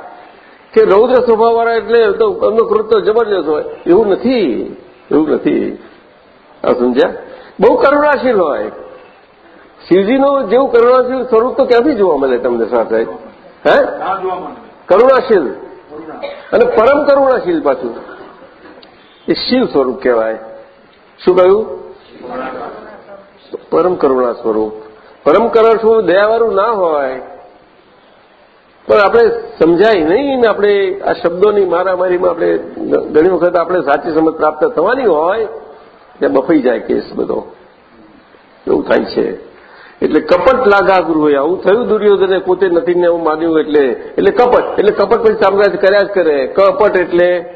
કે રૌદ્ર સ્વભાવવાળા એટલે એમનો ક્રોધ તો જબરજસ્ત હોય. એવું નથી. એવું નથી. આ સમજ્યા? બહુ કરુણાશીલ હોય. શિવજીનું જેવું કરુણાશીલ સ્વરૂપ તો ક્યાંથી જોવા મળે તમને સાથે? હે? કરુણાશીલ. અને પરમ કરુણાશીલ પાછું. એ શિવ સ્વરૂપ કહેવાય. શું કહ્યું? પરમ કરુણા સ્વરૂપ. પરમ કરુણા શું દયાવાળું ના હોય. પણ આપણે સમજાય નહીં આપણે આ શબ્દોની મારામારીમાં આપણે ઘણી વખત આપણે સાચી સમજ પ્રાપ્ત થવાની હોય ત્યાં બફાઈ જાય કેસ બધો. એવું થાય છે. એટલે કપટ લાગાગૃહ હોય આવું થયું દુર્યોધને પોતે નથી ને એવું માન્યું એટલે એટલે કપટ એટલે કપટ પછી સામ્રાજ્ય કર્યા જ કરે. કપટ એટલે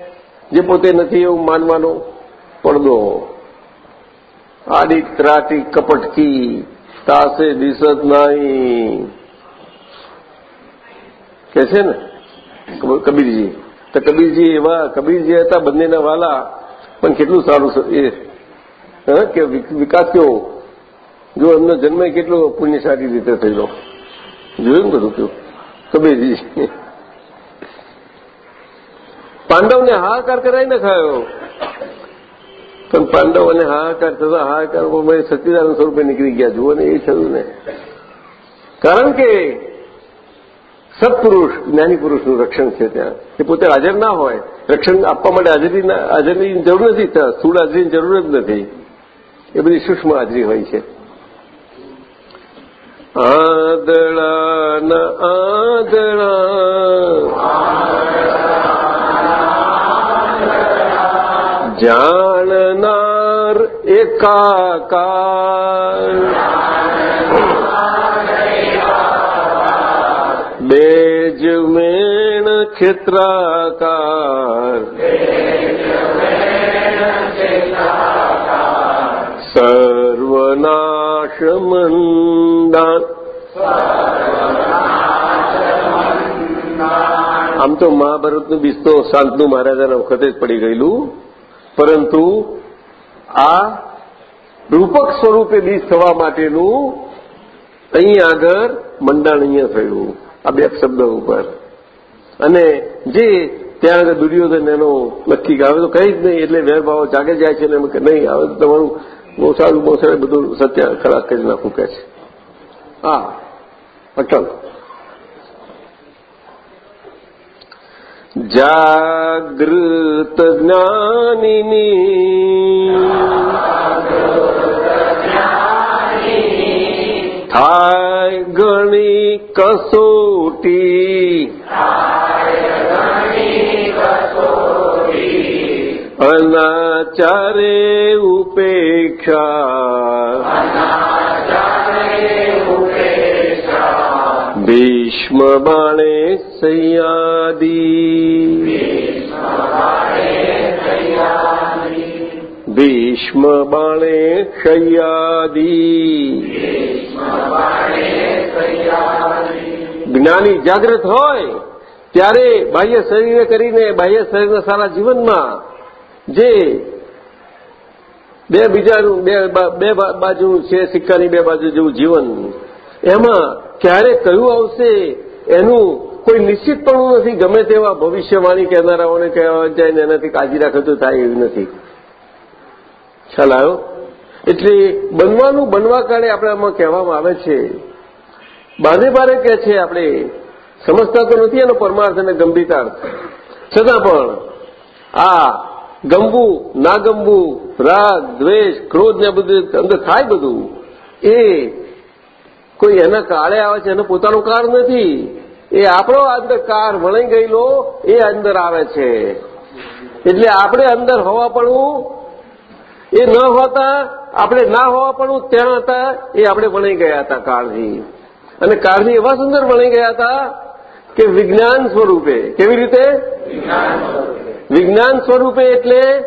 જે પોતે નથી એવું માનવાનો પડદો. આડી ત્રાટી કપટકી તાસે દિશત નહીં. કે છે ને? કબીરજી. તો કબીરજી એવા, કબીરજી હતા બંનેના વાલા, પણ કેટલું સારું એ કે વિકાસ કેવો જો એમનો જન્મ કેટલો પુણ્યશાળી રીતે થયેલો. જોયું બધું કયું કબીરજી. પાંડવને હાહાકાર કરાવી નખાયો. ખાયો પણ પાંડવોને હાહાકાર થતા હાહાકાર સચિદાનંદ સ્વરૂપે નીકળી ગયા. જુઓ ને એ થયું ને. કારણ કે સત્પુરુષ, જ્ઞાની પુરુષનું રક્ષણ છે ત્યાં. એ પોતે હાજર ના હોય. રક્ષણ આપવા માટે હાજરી હાજરીની જરૂર નથી સ્થૂળ હાજરીની જરૂર જ નથી. એ બધી સૂક્ષ્મ હાજરી હોય છે. આદળા ન આદળા જાણનાર એકાકાર. બેજ મેણ ક્ષેત્રાકાર સર્વનાશ મંદાન આમ તો મહાભારતનું બીજ તો શાંતનુ મહારાજાના વખતે જ પડી ગયેલું. પરંતુ આ રૂપક સ્વરૂપે બીજ થવા માટેનું અહીં આગળ મંડાણ અહીંયા થયું. આ બે શબ્દ ઉપર. અને જે ત્યાં આગળ દુર્યોધન એનો નક્કી આવે તો કંઈ જ નહીં, એટલે વેરભાવ જાગે જાય છે ને એમ કે નહીં આવે તમારું બહુ સારું બહુ સારું બધું સત્ય ખરાબ કરી નાખવું કે છે. હા અટલ જાગૃત જ્ઞાનીની થાય ઘણી કસોટી. અનાચારે ઉપેક્ષા. ભીષ્મ બાણે સૈયાદી. ભીષ્મ બાણે શૈયાદી જ્ઞાની જાગૃત હોય, ત્યારે બાહ્ય શરીરને કરીને બાહ્ય શરીરના સારા જીવનમાં જે બે બીજાનું, બે બાજુ છે, સિક્કાની બે બાજુ જેવું જીવન, એમાં ક્યારે કયું આવશે એનું કોઈ નિશ્ચિતપણું નથી. ગમે તેવા ભવિષ્યવાણી કહેનારાઓને કહેવા જાય ને એનાથી કાળજી રાખતું થાય એવું નથી. ખ્યાલ આવ્યો? એટલે બનવાનું બનવા કારણે આપણે આમાં કહેવામાં આવે છે બાને બારે કહે છે, આપણે સમજતા તો નથી એનો પરમાર્થ અને ગંભીરતા છતાં પણ આ ગમવું ના ગમવું રાગ, દ્વેષ, ક્રોધ ને બધું અંદર થાય બધું, એ કોઈ એના કાળે આવે છે, એનો પોતાનો કાર નથી. એ આપણો અંદર કાર વણાઈ ગયેલો, એ અંદર આવે છે. એટલે આપણે અંદર હોવા પડવું, એ ન હોતા, આપણે ના હોવા પડવું, ત્યાં હતા, એ આપણે વણી ગયા હતા કાળથી. અને કાળથી એવા સુંદર બની ગયા હતા કે વિજ્ઞાન સ્વરૂપે. કેવી રીતે? વિજ્ઞાન સ્વરૂપે એટલે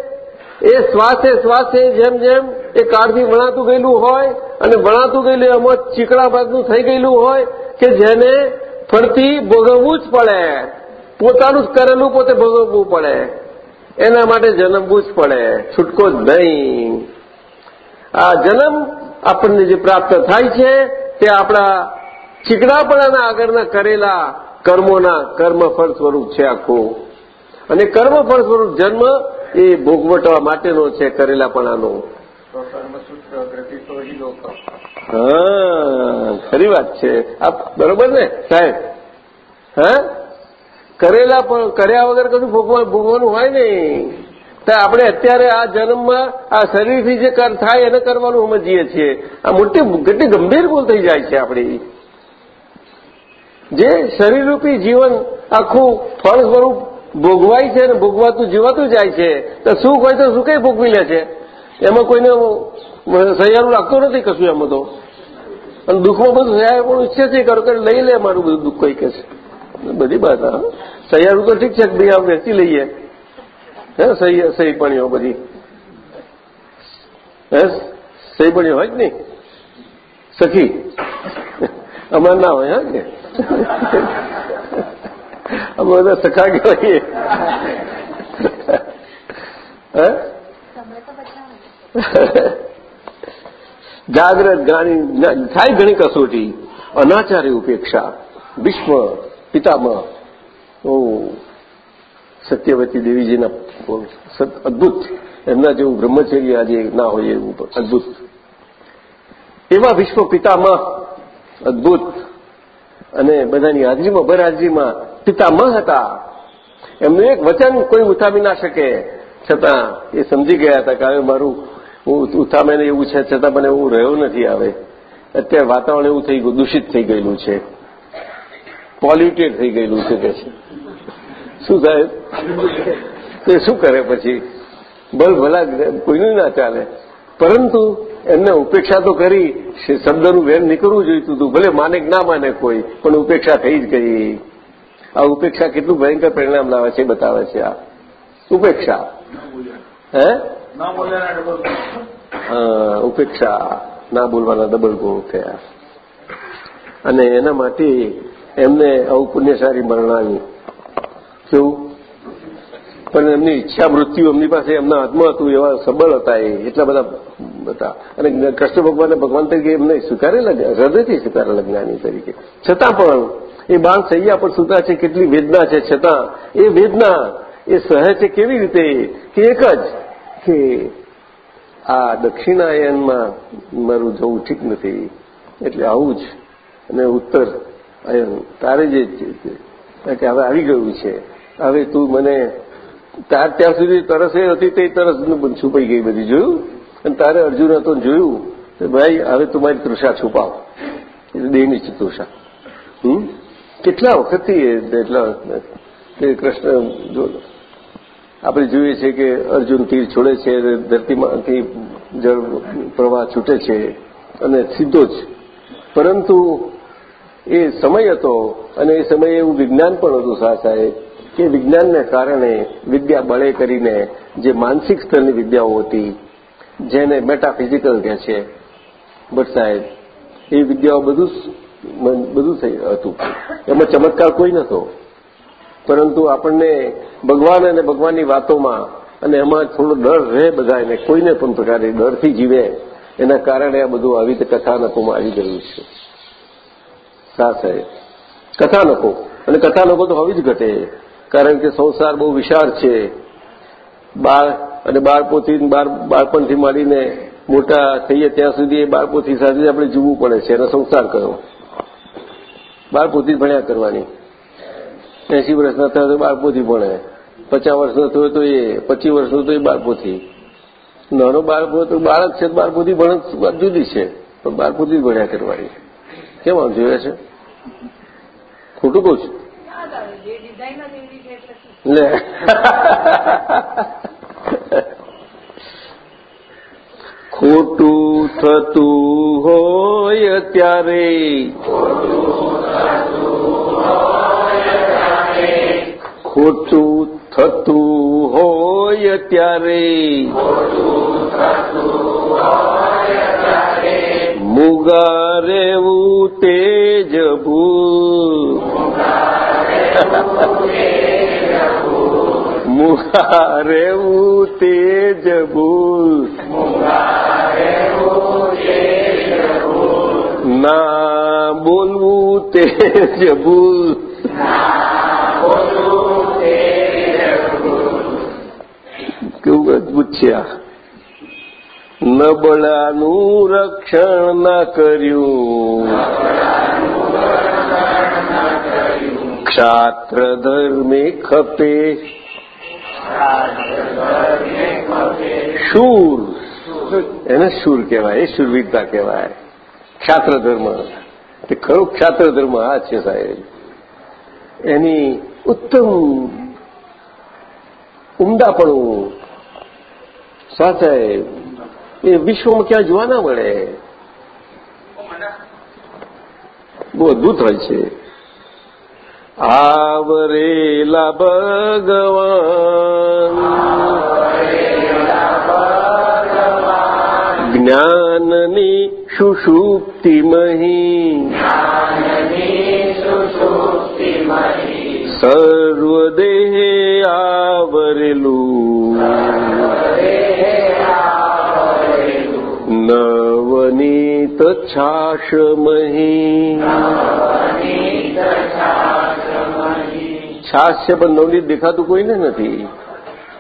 એ શ્વાસે શ્વાસે જેમ જેમ એ કાળથી વણાતું ગયેલું હોય અને વણાતું ગયેલું એમાં ચીકણા ભાગનું થઈ ગયેલું હોય કે જેને ફરતી ભોગવવું જ પડે. પોતાનું જ કરેલું પોતે ભોગવવું પડે. એના માટે જન્મવું જ પડે. છૂટકો જ નહીં. આ જન્મ આપણને જે પ્રાપ્ત થાય છે તે આપણા ચીકણાપણાના આગળના કરેલા કર્મોના કર્મફળ સ્વરૂપ છે આખું. અને કર્મફળ સ્વરૂપ જન્મ એ ભોગવટવા માટેનો છે કરેલાપણાનો. હા, ખરી વાત છે. આ બરોબર ને, સાહેબ? હા? કરેલા પણ, કર્યા વગર કશું ભોગવા ભોગવાનું હોય નહીં. તો આપણે અત્યારે આ જન્મમાં આ શરીરથી જે થાય એને કરવાનું સમજીએ છીએ. આ મોટી કેટલી ગંભીર ભૂલ થઈ જાય છે આપણી. જે શરીરરૂપી જીવન આખું ફળ સ્વરૂપ ભોગવાય છે અને ભોગવાતું જીવાતું જાય છે, તો સુખ હોય તો સુખે ભોગવી લે છે? એમાં કોઈને સહિયારું લાગતું નથી કશું એમાં તો. અને દુઃખમાં બધું સહાય પણ ઈચ્છે છે, કરો કે લઈ લે, મારું બધું દુઃખ કોઈ કે છે. બધી વાત, હા. સહિયારું તો ઠીક છે કે ભાઈ, આમ વેચી લઈએ. હે, સહી સહી પણીઓ બધી. હે સહી પણીઓ હોય જ નહીં? સખી? અમારે ના હોય, હા કે? બધા સખા કહેવાય જાગ્રત જ્ઞાની થાય ઘણી કસોટી અનાચારી ઉપેક્ષા ભીષ્મ પિતામાં સત્યવતી દેવીજીના અદભુત એમના જેવું બ્રહ્મચર્ય આજે ના હોય એવું અદભુત. એવા વિશ્વ પિતામાં અદભુત. અને બધાની હાજરીમાં બરહાજરીમાં પિતામહ હતા. એમનું એક વચન કોઈ ઉથામી ના શકે. છતાં એ સમજી ગયા હતા કે હવે મારું હું ઉથામે એવું છે, છતાં મને એવું રહ્યો નથી આવે અત્યારે વાતાવરણ એવું થઈ ગયું, દૂષિત થઈ ગયેલું છે. પોલ્યુટેડ થઈ ગયેલું છે કે છે. શું સાહેબ? તે શું કરે પછી? ભલ ભલા કોઈનું ના ચાલે. પરંતુ એમને ઉપેક્ષા તો કરી શબ્દનું વેન નીકળવું જોઈતું હતું ભલે માને ના માને કોઈ, પણ ઉપેક્ષા થઈ જ ગઈ. આ ઉપેક્ષા કેટલું ભયંકર પરિણામ લાવે છે બતાવે છે આ. ઉપેક્ષા. હે? ઉપેક્ષા. ના બોલવાના ડબલ ગુણ થયા. અને એના માટે એમને આવું પુણ્યશાળી મરણાવી. કેવું? પણ એમની ઈચ્છા મૃત્યુ એમની પાસે એમના હાથમાં હતું એવા સબળ હતા એ, એટલા બધા હતા. અને કૃષ્ણ ભગવાનને ભગવાન તરીકે એમને સ્વીકારેલા હૃદયથી સ્વીકારેલા જ્ઞાની તરીકે. છતાં પણ એ બાણ સૈયા પર સુતા છે, કેટલી વેદના છે. છતાં એ વેદના એ સહે છે, કેવી રીતે? કે એક જ કે આ દક્ષિણાયનમાં મારું જવું ઠીક નથી. એટલે આવું જ. અને ઉત્તર અયન તારે જે કે હવે આવી ગયું છે. હવે તું મને તાર ત્યાં સુધી તરસ એ હતી તે તરસ છુપાઈ ગઈ બધી, જોયું? અને તારે અર્જુન હતો જોયું? કે ભાઈ, હવે તું મારી તૃષા છુપાવ. એટલે દેહની તૃષા. હમ? કેટલા વખતથી એટલા તે કૃષ્ણ જો આપણે જોઈએ છીએ કે અર્જુન તીર છોડે છે, ધરતીમાંથી જળ પ્રવાહ છૂટે છે અને સીધો જ. પરંતુ એ સમય હતો અને એ સમયે એવું વિજ્ઞાન પણ હતું શાહ સાહેબ કે વિજ્ઞાનને કારણે વિદ્યા બળે કરીને જે માનસિક સ્તરની વિદ્યાઓ હતી, જેને મેટાફિઝિકલ કહે છે. ભટ્ટ સાહેબ, એ વિદ્યાઓ બધું બધું થઈ હતું. એમાં ચમત્કાર કોઈ નહોતો. પરંતુ આપણને ભગવાન અને ભગવાનની વાતોમાં અને એમાં થોડો ડર રહે બધા એને કોઈને પણ પ્રકારે ડરથી જીવે, એના કારણે આ બધું આવી રીતે કથાનકોમાં આવી ગયું છે. સા સાહેબ. કથાનકો અને કથાનકો તો હોવી જ ઘટે. કારણ કે સંસાર બહુ વિશાળ છે. બાળ અને બાળપોથી બાળપણથી માંડીને મોટા થઈએ ત્યાં સુધી એ બાળપોથી સાથે આપણે જીવવું પડે છે એનો સંસાર કયો બાળપોથી ભણ્યા કરવાની. એસી વર્ષના થાય તો બાળપોથી ભણે. પચાસ વર્ષનો થયો તો એ, પચીસ વર્ષનો તો એ બાળપોથી. નાનો બાળકો તો બાળક છે બાળપોથી ભણે જુદી છે. પણ બાળપોથી જ ભણ્યા કરવાની કેમ આમ જોયા છે? ખોટું કહું છું. લે. ખોટું થતું હોય ત્યારે ખોટું થતું હોય ત્યારે મુગા રેવું તેજ ભૂ મુગા તે જ ભૂલ ના બોલવું તેજ ભૂલ કેવું અદભુત નબળાનું રક્ષણ ના કર્યું ક્ષાત્ર ધર્મે ખપે શૂર. એને શૂર કહેવાય, એ શૂરવીરતા કહેવાય. ક્ષાત્ર ધર્મ ખરો ક્ષાત્ર ધર્મ આ છે સાહેબ? એની ઉત્તમ ઉમદાપણું. સાહેબ, એ વિશ્વમાં ક્યાં જોવા ના મળે? બહુ અદભુત હોય છે. આવરેલા ભગવાન. જ્ઞાનની સુષુપ્તિમહી સર્વદેહે આવરેલું. નવનીત છાશમહી છાશ છે પણ નવનીત દેખાતું કોઈને નથી.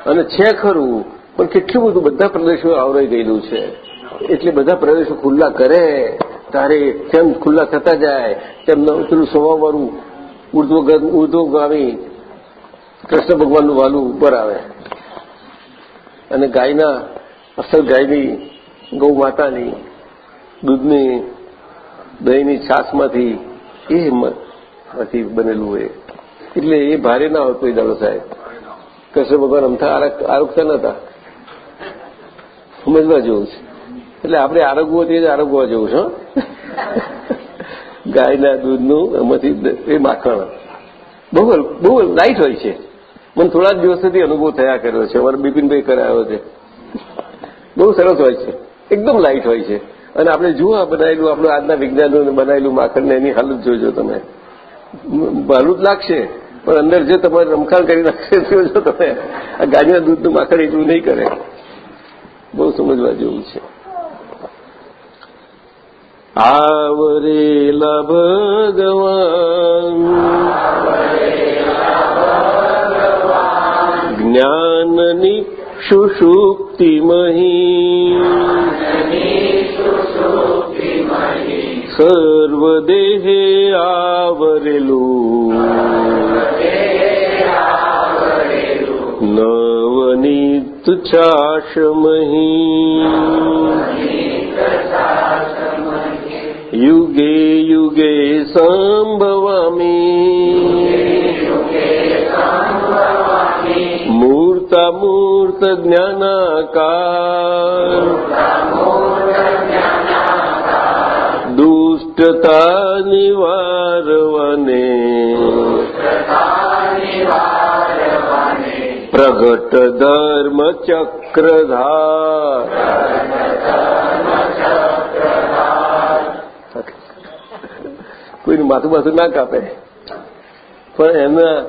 અને છે ખરું, પણ કેટલું બધું બધા પ્રદેશો આવરાઈ ગયેલું છે. એટલે બધા પ્રદેશો ખુલ્લા કરે, તારે તેમ ખુલ્લા થતા જાય, તેમ પેલું સ્વભાવવાળું ઉર્ધ્વગામી કૃષ્ણ ભગવાનનું વાલું ઉપર આવે. અને ગાયના, અસલ ગાયની, ગૌ માતાની, દૂધની, દહીંની છાશમાંથી એ માંથી બનેલું હોય. એટલે એ ભારે ના હોય એ દાડો સાહેબ. કૃષ્ણ ભગવાન અમથા આરોગતા નતા. સમજવા જેવું છે. એટલે આપણે આરોગવું તે જ આરોગવા જેવું છે [laughs] ગાયના દૂધનું એમાંથી એ માખણ. બહુ બહુ લાઇટ હોય છે. મને થોડા જ દિવસોથી અનુભવ થયા કર્યો છે. અમારે બિપિનભાઈ કરાયો છે. બહુ સરસ હોય છે. એકદમ લાઇટ હોય છે. અને આપણે જુઓ બનાવેલું, આપણું આજના વિજ્ઞાનોને બનાવેલું માખણને એની હાલત જોજો તમે. ભાલું જ લાગશે. પણ અંદર જે તમારે રમખાણ કરી નાખશે જોજો તમે આ ગાયના દૂધનું માખણ એટલું નહીં કરે. બહુ સમજવા જેવું છે. આવરેલા ભગવાન. જ્ઞાનની સુષુપ્તિમહી સર્વદેહે આવરેલું નવનીત ચાશમહી યુગે યુગે સંભવામી મૂર્તામૂર્ત જ્ઞાનાકાર દુષ્ટતા નિવારવને. પ્રગટ ધર્મ ચક્રધાર કોઈનું માથું માથું ના કાપે. પણ એના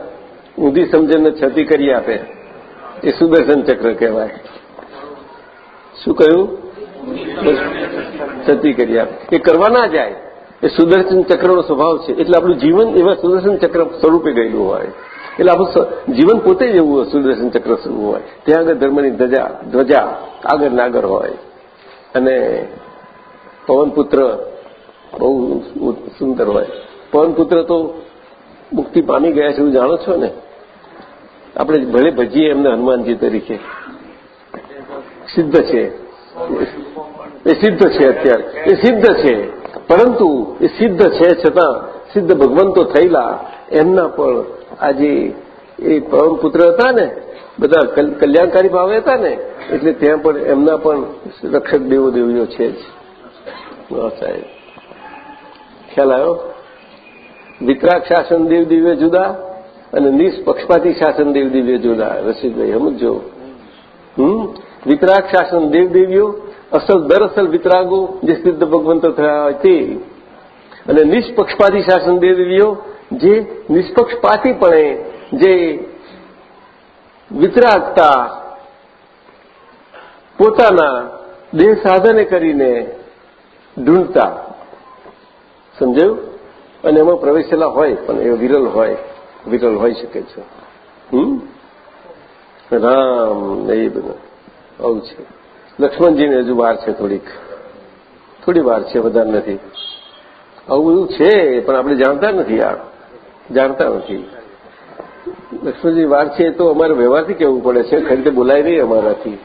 ઊંધી સમજણને છતી કરી આપે. એ સુદર્શન ચક્ર કહેવાય. શું કહ્યું? છતી કરી આપે. એ કરવા ના જાય. એ સુદર્શન ચક્રનો સ્વભાવ છે. એટલે આપણું જીવન એવા સુદર્શન ચક્ર સ્વરૂપે ગયેલું હોય. એટલે આપણું જીવન પોતે જ એવું સુદર્શન ચક્ર સ્વરૂપ હોય. ત્યાં આગળ ધર્મની ધજા, ધ્વજા, આગળ નાગર હોય. અને પવનપુત્ર બહુ સુંદર હોય. પવનપુત્ર તો મુક્તિ પામી ગયા છે, એવું જાણો છો ને? આપણે ભલે ભજીએ એમને હનુમાનજી તરીકે. સિદ્ધ છે. એ સિદ્ધ છે અત્યારે. એ સિદ્ધ છે. પરંતુ એ સિદ્ધ છે છતાં સિદ્ધ ભગવંતો થયેલા. એમના પણ આજે એ પવન પુત્ર હતા ને, બધા કલ- કલ્યાણકારી ભાવે હતા ને, એટલે ત્યાં પણ એમના પણ રક્ષક દેવો દેવીઓ છે જ. સાહેબ. ખ્યાલ આવ્યો? વિતરાગ શાસન દેવ દિવ્ય જુદા અને નિષ્પક્ષપાતી શાસન દેવ દિવ્ય જુદા. રસિકભાઈ, સમજો. હમ? વિતરાગ શાસન દેવ દેવીઓ અસલ દરઅસલ વિતરાગો જે સિદ્ધ ભગવંતો થયા હોય તે. અને નિષ્પક્ષપાતી શાસન દેવીઓ જે નિષ્પક્ષપાતીપણે જે વિતરાગતા પોતાના દેહ સાધને કરીને ઢૂંઢતા. સમજાયું? અને એમાં પ્રવેશેલા હોય, પણ એ વિરલ હોય, વિરલ હોઈ શકે છે. હમ? રામ, એ બધું. આવું છે. લક્ષ્મણજીને હજુ વાર છે થોડીક. થોડી વાર છે, વધારે નથી. આવું બધું છે, પણ આપણે જાણતા નથી આ. જાણતા નથી. લક્ષ્મણજી વાર છે તો અમારે વ્યવહારથી કહેવું પડે છે? ખરી રીતે બોલાય નહીં અમારાથી.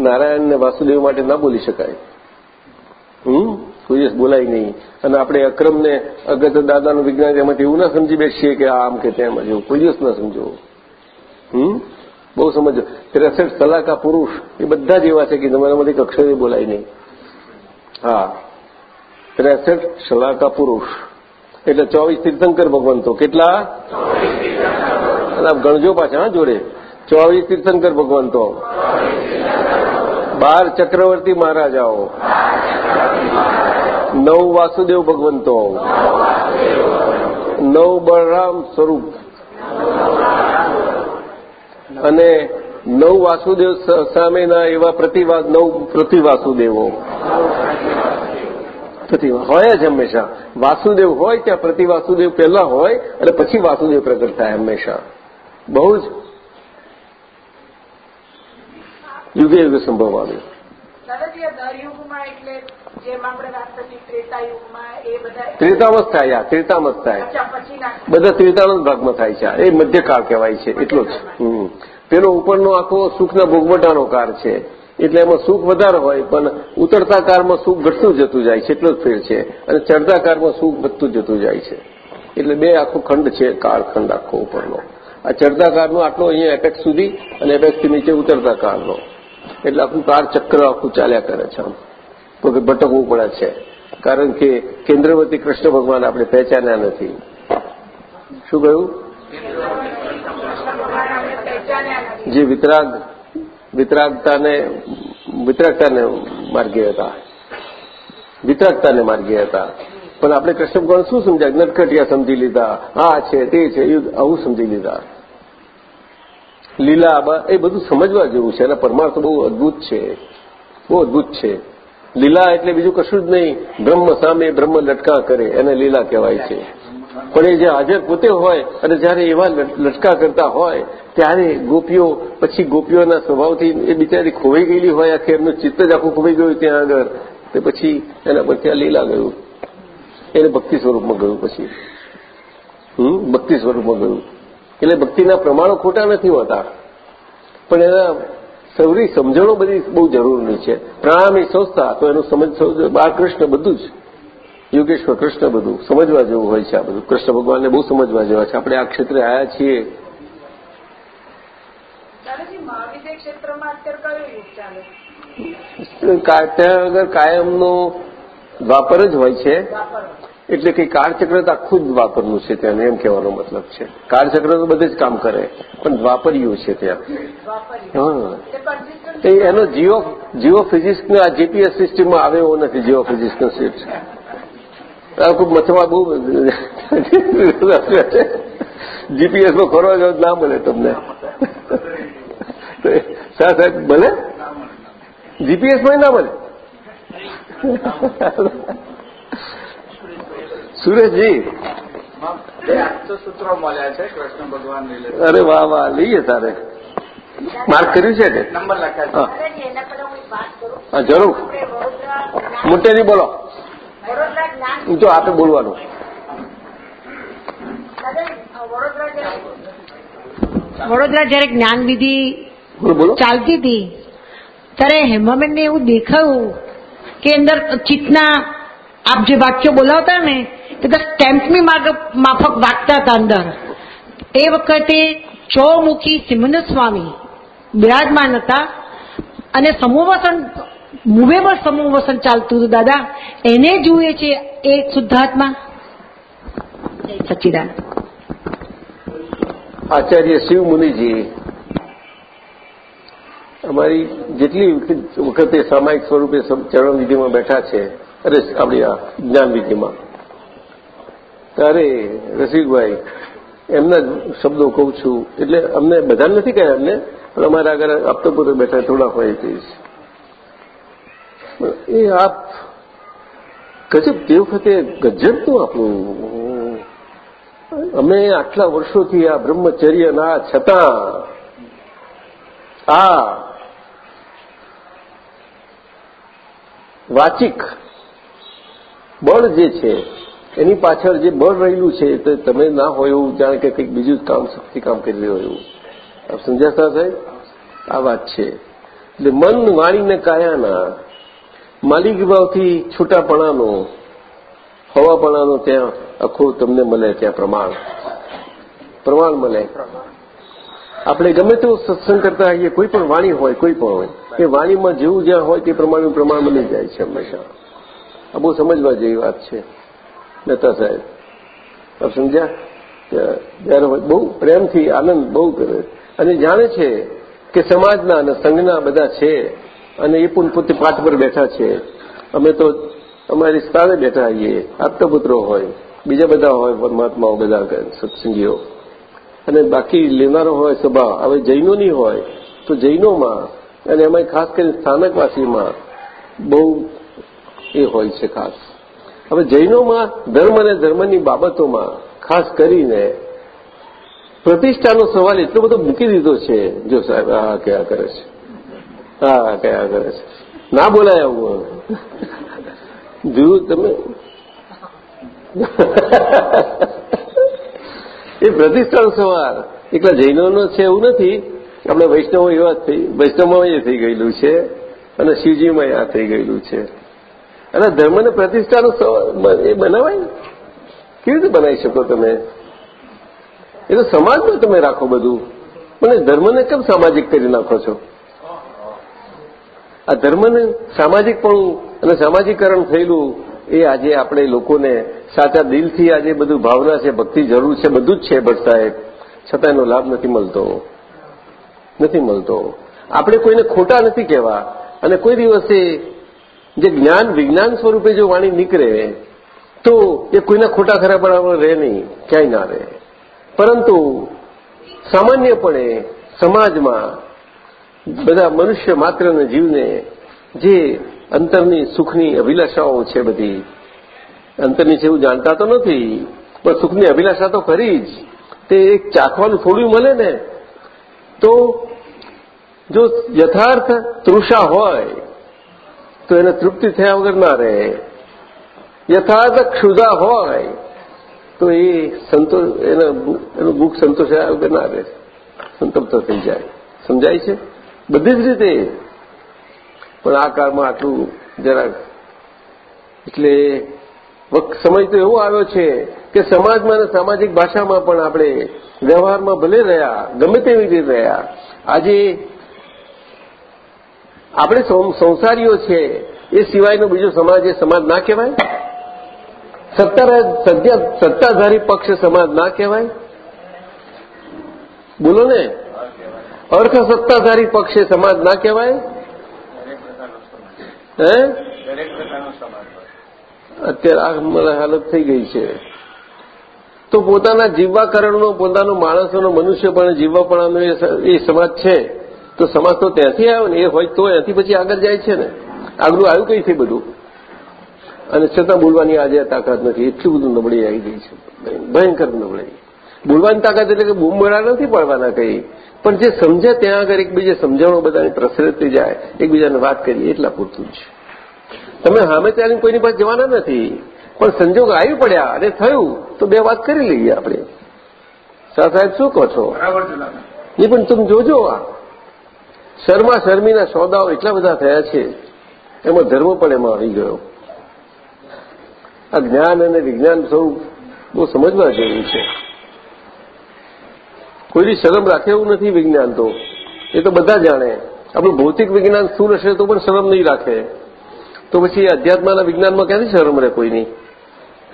નારાયણ ને વાસુદેવ માટે ના બોલી શકાય. હમ? કોઈ બોલાય નહીં. અને આપણે અક્રમને અગત દાદાનું વિજ્ઞાન એમાંથી એવું ના સમજી બેસીએ કે આમ કે તેમ જેવું કોઈ દિવસ ના સમજો હમ? બહુ સમજો. ત્રેસઠ કલાકા પુરુષ, એ બધા જ એવા છે કે તમારામાંથી કક્ષરે બોલાય નહીં. હા. ત્રેસઠ સલાકા પુરુષ. એટલે ચોવીસ તીર્થંકર ભગવંતો કેટલા? ગણજો પાછા, હા, જોડે. ચોવીસ તીર્થંકર ભગવંતો બાર ચક્રવર્તી મહારાજાઓ. નવ વાસુદેવ ભગવંતો નવ બળરામ સ્વરૂપ. અને નવ વાસુદેવ સામેના એવા પ્રતિવાદ, નવ પ્રતિવાસુદેવો. પ્રતિવા હોય જ હંમેશા. વાસુદેવ હોય ત્યાં પ્રતિવાસુદેવ પહેલા હોય અને પછી વાસુદેવ પ્રગટ થાય હંમેશા. બહુ જ યુગે યુગે સંભવ આવ્યો. દાદાજી આ દરયુગમાં એટલે જેમ આપણે વાત કરી ત્રેતા યુગમાં એ બધા ત્રેતામત થાય. બધા ત્રેતામત ભાગમાં થાય છે. એ મધ્યકાળ કહેવાય છે એટલો જ. પેલો ઉપરનો આખો સુખના ભોગવટાનો કાર છે. એટલે એમાં સુખ વધારે હોય પણ ઉતરતા કારમાં સુખ ઘટતું જતું જાય છે એટલો જ ફેર છે. અને ચડતા કારમાં સુખ વધતું જતું જાય છે. એટલે બે આખો ખંડ છે કાળખંડ આખો ઉપરનો. આ ચડતા કારનો આટલો અહીંયા એપેક્સ સુધી અને એપેક્સથી નીચે ઉતરતા કારનો એટલે આખું કાર ચક્ર આખું ચાલ્યા કરે છે આમ. ભટકવું પડે છે. કારણ કે કેન્દ્રવતી કૃષ્ણ ભગવાન આપણે પહેચાન્યા નથી. શું કહ્યું? જે વિતરાગ, વિતરાગતાને વિતરાગતાને માર્ગે હતા. વિતરાગતાને માર્ગે હતા. પણ આપણે કૃષ્ણ ભગવાન શું સમજ્યા? નટખટિયા સમજી લીધા. આ છે, તે છે આવું સમજી લીધા. લીલા આબા એ બધું સમજવા જેવું છે. એના પરમાર્થ બહુ અદભુત છે. બહુ અદભુત છે. લીલા એટલે બીજું કશું જ નહીં. બ્રહ્મ સામે બ્રહ્મ લટકા કરે, એને લીલા કહેવાય છે. પણ એ જે હાજર પોતે હોય અને જ્યારે એવા લટ- લટકા કરતા હોય, ત્યારે ગોપીઓ, પછી ગોપીઓના સ્વભાવથી એ બિચારી ખોવાઈ ગયેલી હોય આખી, એમનું ચિત્ત જ આખું ખોવાઈ ગયું ત્યાં આગળ. તે પછી એના પર ત્યાં લીલા ગયું. એને ભક્તિ સ્વરૂપમાં ગયું પછી. હમ? ભક્તિ સ્વરૂપમાં ગયું. એટલે ભક્તિના પ્રમાણો ખોટા નથી હોતા. પણ એના સૌરી સમજણો બધી બહુ જરૂરી છે. પ્રાણાયામની સંસ્થા તો એનું સમજ બાળકૃષ્ણ બધું જ. યોગેશ્વર કૃષ્ણ બધું સમજવા જેવું હોય છે આ બધું. કૃષ્ણ ભગવાનને બહુ સમજવા જેવા છે. આપણે આ ક્ષેત્રે આવ્યા છીએ. ત્યાં આગળ કાયમનો વાપર જ હોય છે. એટલે કે કાળચક્ર તો આખું જ વાપરવું છે ત્યાં એમ કહેવાનો મતલબ છે. કાળચક્ર તો બધે જ કામ કરે પણ દ્વાપરિયું છે ત્યાં. હા. એનો જીઓ જીઓ ફિઝિક્સનો આ જીપીએસ સિસ્ટમમાં આવે એવો નથી જીઓ ફિઝિક્સનો સીટ ખૂબ મથવા બહુ જીપીએસમાં ખોરવા જાવ ના મળે તમને. સાહેબ સાહેબ ભલે? જીપીએસમાં ના મળે? સુરેશજી. સૂત્રો મળ્યા છે કૃષ્ણ ભગવાન અરે વાહ વાહ લઈએ તારે. માર્ક કર્યું છે કે? નંબર લખ્યા હા દાદાજી એના પહેલા હું. એક વાત કરું હા જરૂર. મોટેથી બોલો. જો આપે બોલવાનું. વડોદરા જયારે જ્ઞાનવિધિ બોલો બોલો. ચાલતી હતી ત્યારે હેમાબેનને એવું દેખાયું કે અંદર ચિત્તના આપ જે વાક્યો બોલાવતા ને બધા સ્ટેમ્પની માફક વાગતા હતા અંદર એ વખતે ચોમુખી સિમન સ્વામી બિરાજમાન હતા અને સમૂહવસન મુવેબલ સમૂહવસન ચાલતું હતું દાદા એને જુએ છે એ શુદ્ધાત્મા સચિદાન આચાર્ય શિવ મુનિજી અમારી જેટલી વખતે સામાયિક સ્વરૂપે ચરણવિધિમાં ચરણ વિધિમાં બેઠા છે અરે આપણી આ જ્ઞાન ત્યારે રસિકભાઈ, એમના શબ્દો કહું છું. એટલે અમને બધા નથી કહ્યા અમને, પણ અમારા આગળ આપતો પોતે બેઠા થોડા હોય તે એ આપ ગજબ તે વખતે ગજબનું આપણું. અમે આટલા વર્ષોથી આ બ્રહ્મચર્ય ના છતાં આ વાચિક બળ જે છે એની પાછળ જે બળ રહેલું છે તે તમે ના હોય એવું જાણે કે કંઈક બીજું જ કામ શક્તિ કામ કરી રહ્યો એવું. આપ સમજાતા સાહેબ આ વાત છે. એટલે મન વાણીને કાયાના માલિકભાવથી છૂટાપણાનો, હવાપણાનો ત્યાં આખું તમને મળે ત્યાં પ્રમાણ. પ્રમાણ મળે. આપણે ગમે તેવો સત્સંગ કરતા હોઈએ કોઈ પણ વાણી હોય, કોઈ પણ હોય, એ વાણીમાં જેવું જ્યાં હોય તે પ્રમાણનું પ્રમાણ બની જાય છે હંમેશા. આ બહુ સમજવા જેવી વાત છે. મહેતા સાહેબ, આપ સમજ્યા જ્યારે બહુ પ્રેમથી આનંદ બહુ કરે. અને જાણે છે કે સમાજના અને સંઘના બધા છે અને એ પણ પોતે પાઠ પર બેઠા છે. અમે તો અમારી સ્થાને બેઠા આવીએ. આપતપુત્રો હોય, બીજા બધા હોય, પરમાત્માઓ બધા સત્સંગીઓ. અને બાકી લેનારો હોય સભા હવે જૈનોની હોય, તો જૈનોમાં અને એમાં ખાસ કરીને સ્થાનકવાસીમાં બહુ એ હોય છે ખાસ. હવે જૈનોમાં ધર્મ અને ધર્મની બાબતોમાં ખાસ કરીને પ્રતિષ્ઠાનો સવાલ એટલો બધો મૂકી દીધો છે, જો સાહેબ હા કયા કરે છે? હા કયા કરે છે? ના બોલાય આવું જોયું તમે એ પ્રતિષ્ઠાનો સવાલ. એકલા જૈનોનો છે એવું નથી. આપણે વૈષ્ણવો એવા જ થઈ, વૈષ્ણવમાં એ થઈ ગયેલું છે અને શિવજીમાં આ થઈ ગયેલું છે. અને ધર્મને પ્રતિષ્ઠાનો એ બનાવાય કેવી રીતે બનાવી શકો તમે? એ તો સમાજમાં તમે રાખો બધું. પણ ધર્મને કેમ સામાજિક કરી નાખો છો? આ ધર્મને સામાજિક પણ અને સામાજિકરણ થયેલું એ આજે આપણે લોકોને સાચા દિલથી આજે બધું ભાવના છે, ભક્તિ જરૂર છે, બધું જ છે ભટ્ટ સાહેબ છતાં એનો લાભ નથી મળતો. નથી મળતો. આપણે કોઈને ખોટા નથી કહેવા. અને કોઈ દિવસે જે જ્ઞાન વિજ્ઞાન સ્વરૂપે જો વાણી નીકળે, તો એ કોઈના ખોટા ખરા બરાબર રહે નહીં, ક્યાંય ના રહે. પરંતુ સામાન્યપણે સમાજમાં બધા મનુષ્ય માત્રને જીવને જે અંતરની સુખની અભિલાષાઓ છે બધી, અંતરની છે એવું જાણતા તો નથી, પણ સુખની અભિલાષા તો ખરી જ, તે એક ચાખવાનું થોડું મળે ને, તો જો યથાર્થ તૃષા હોય તો એને તૃપ્તિ થયા વગર ના રહે. યથાર્થ ક્ષુધા હોય, તો એ સંતોષ એના એનું ભૂખ સંતોષાયા વગર ના રહે. સંતપ્ત થઈ જાય. સમજાય છે? બધી જ રીતે. પણ આ કાળમાં આટલું જરાક એટલે સમય તો એવો આવ્યો છે કે સમાજમાં અને સામાજિક ભાષામાં પણ આપણે વ્યવહારમાં ભલે રહ્યા, ગમે તેવી રીતે રહ્યા, આજે આપણે સંસારીઓ છે, એ સિવાયનો બીજો સમાજ એ સમાજ ના કહેવાય? સત્તા સત્તાધારી પક્ષ સમાજ ના કહેવાય? બોલો ને. અર્થ સત્તાધારી પક્ષે સમાજ ના કહેવાય? હે? અત્યારે આ મને હાલત થઈ ગઈ છે. તો પોતાના જીવવાકરણનો પોતાનો માણસોનો મનુષ્ય પણ જીવવાપણાનો એ સમાજ છે. તો સમાજ તો ત્યાંથી આવ્યો ને એ હોય તો ત્યાંથી પછી આગળ જાય છે ને. આગળ આવ્યું કઈ છે બધું? અને છતાં બોલવાની આજે તાકાત નથી. એટલું બધું નબળી આવી ગઈ છે. ભયંકર નબળી. બોલવાની તાકાત એટલે કે બૂમબળા નથી પડવાના કઈ. પણ જે સમજે ત્યાં આગળ એકબીજે સમજણો બધાની પ્રસરતી જાય એકબીજાને વાત કરીએ એટલા પૂરતું જ તમે સામે ત્યાં કોઈની પાસે જવાના નથી. પણ સંજોગ આવી પડ્યા અને થયું તો બે વાત કરી લઈએ આપણે. શાહ સાહેબ શું કહો છો? નહીં પણ તમે જોજો આ. શર્મા શર્મીના સોદાઓ એટલા બધા થયા છે, એમાં ધર્મ પણ એમાં આવી ગયો. આ જ્ઞાન અને વિજ્ઞાન સૌ બહુ સમજવા જેવું છે. કોઈની શરમ રાખે એવું નથી વિજ્ઞાન તો. એ તો બધા જાણે. આપણું ભૌતિક વિજ્ઞાન સ્થૂળ હશે તો પણ શરમ નહીં રાખે. તો પછી અધ્યાત્મના વિજ્ઞાનમાં ક્યાંથી શરમ રહે કોઈની?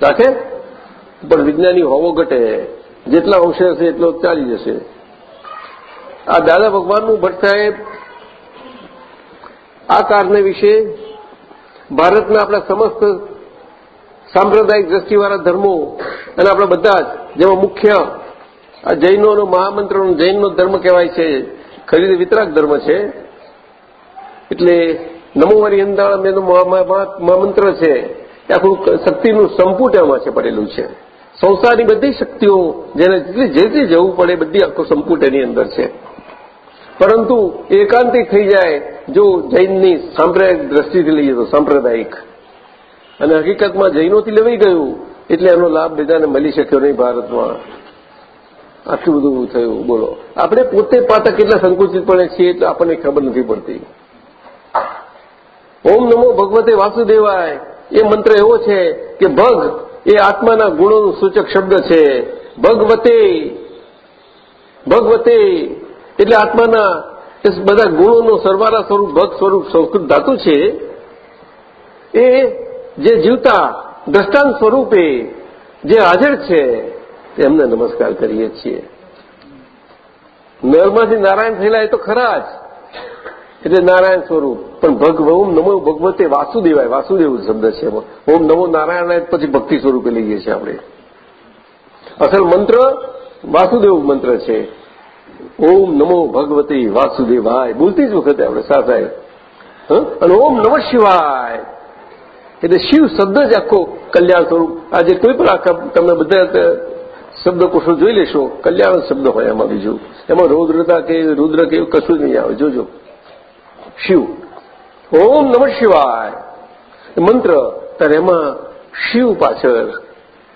રાખે? પણ વિજ્ઞાની હોવો ઘટે. જેટલા અંશે હશે એટલો ચાલી જશે. આ દાદા ભગવાનનું ભટ્ટ સાહેબ આ કારને વિશે ભારતના આપણા સમસ્ત સાંપ્રદાયિક દ્રષ્ટિવાળા ધર્મો અને આપણા બધા જ, જેમાં મુખ્ય આ જૈનોનો મહામંત્રનો જૈનનો ધર્મ કહેવાય છે, ખરીદ વિતરાક ધર્મ છે, એટલે નમોવારી અંદાળ એનો મહામંત્ર છે, એ આખું શક્તિનું સંપુટ એમાં છે પડેલું છે. સંસારની બધી શક્તિઓ જેને જેટલી જેટલી જવું પડે, બધી આખું સંપુટ એની અંદર છે. પરંતુ એકાંતિક થઈ જાય. જો જૈનની સાંપ્રદાયિક દ્રષ્ટિથી લઈએ તો સાંપ્રદાયિક. અને હકીકતમાં જૈનોથી લેવાઈ ગયું એટલે એનો લાભ બધાને મળી શક્યો નહીં ભારતમાં. આટલું બધું થયું. બોલો. આપણે પોતે પાતા કેટલા સંકુચિત પડે છીએ એટલે આપણને ખબર નથી પડતી. ઓમ નમો ભગવતે વાસુદેવાય. એ મંત્ર એવો છે કે ભગ એ આત્માના ગુણોનું સૂચક શબ્દ છે. ભગવતે. ભગવતે. એટલે આત્માના એ બધા ગુણોનો સરવારા સ્વરૂપ ભગ સ્વરૂપ, સંસ્કૃત ધાતુ છે, એ જે જીવતા દ્રષ્ટાંત સ્વરૂપે જે હાજર છે તેમને નમસ્કાર કરીએ છીએ. નરમાંથી નારાયણ થયેલા એ તો ખરા જ. એટલે નારાયણ સ્વરૂપ. પણ ભગ, ઓમ નમો ભગવતે વાસુદેવાય, વાસુદેવ શબ્દ છે એમાં. ઓમ નમો નારાયણ પછી ભક્તિ સ્વરૂપે લઈએ છીએ આપણે. અસલ મંત્ર વાસુદેવ મંત્ર છે. ઓમ નમો ભગવતી વાસુદેવાય. બોલતી જ વખતે આપણે સાહેબ અને ઓમ નમ શિવાય. એટલે શિવ શબ્દ જ આખો કલ્યાણ સ્વરૂપ. આજે કોઈ પણ આખા તમે બધા શબ્દકોશો જોઈ લેશો, કલ્યાણ શબ્દ હોય એમાં બીજું. એમાં રૌદ્રતા કે રુદ્ર કે એવું કશું જ નહીં આવે. જોજો. શિવ. ઓમ નમ શિવાય. મંત્ર, ત્યારે એમાં શિવ પાછળ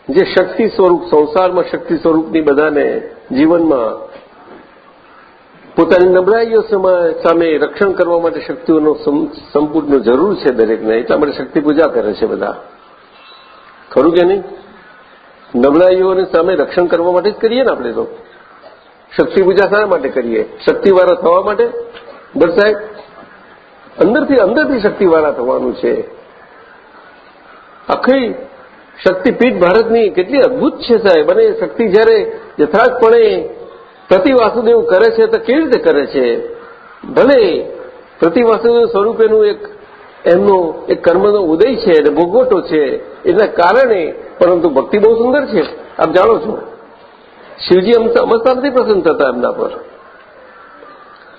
જે શક્તિ સ્વરૂપ, સંસારમાં શક્તિ સ્વરૂપની બધાને જીવનમાં પોતાની નબળાઈઓ સામે રક્ષણ કરવા માટે શક્તિઓનો સંપૂર્ણ જરૂર છે દરેકને. એટલા માટે શક્તિ પૂજા કરે છે બધા. ખરું કે નહીં? નબળાઈઓને સામે રક્ષણ કરવા માટે જ કરીએ ને આપણે તો. શક્તિ પૂજા શા માટે કરીએ? શક્તિવાળા થવા માટે? બસ સાહેબ, અંદરથી અંદરથી શક્તિવાળા થવાનું છે. આખી શક્તિપીઠ ભારતની કેટલી અદભુત છે સાહેબ. અને શક્તિ જયારે યથાર્થપણે પ્રતિવાસુદેવ કરે છે તો કેવી રીતે કરે છે? ભલે પ્રતિવાસુદેવ સ્વરૂપેનું એક એમનો એક કર્મનો ઉદય છે અને ભોગવટો છે, એના કારણે, પરંતુ ભક્તિ બહુ સુંદર છે. આપ જાણો છો. શિવજી અમસ્તા નથી પ્રસન્ન થતા એમના પર.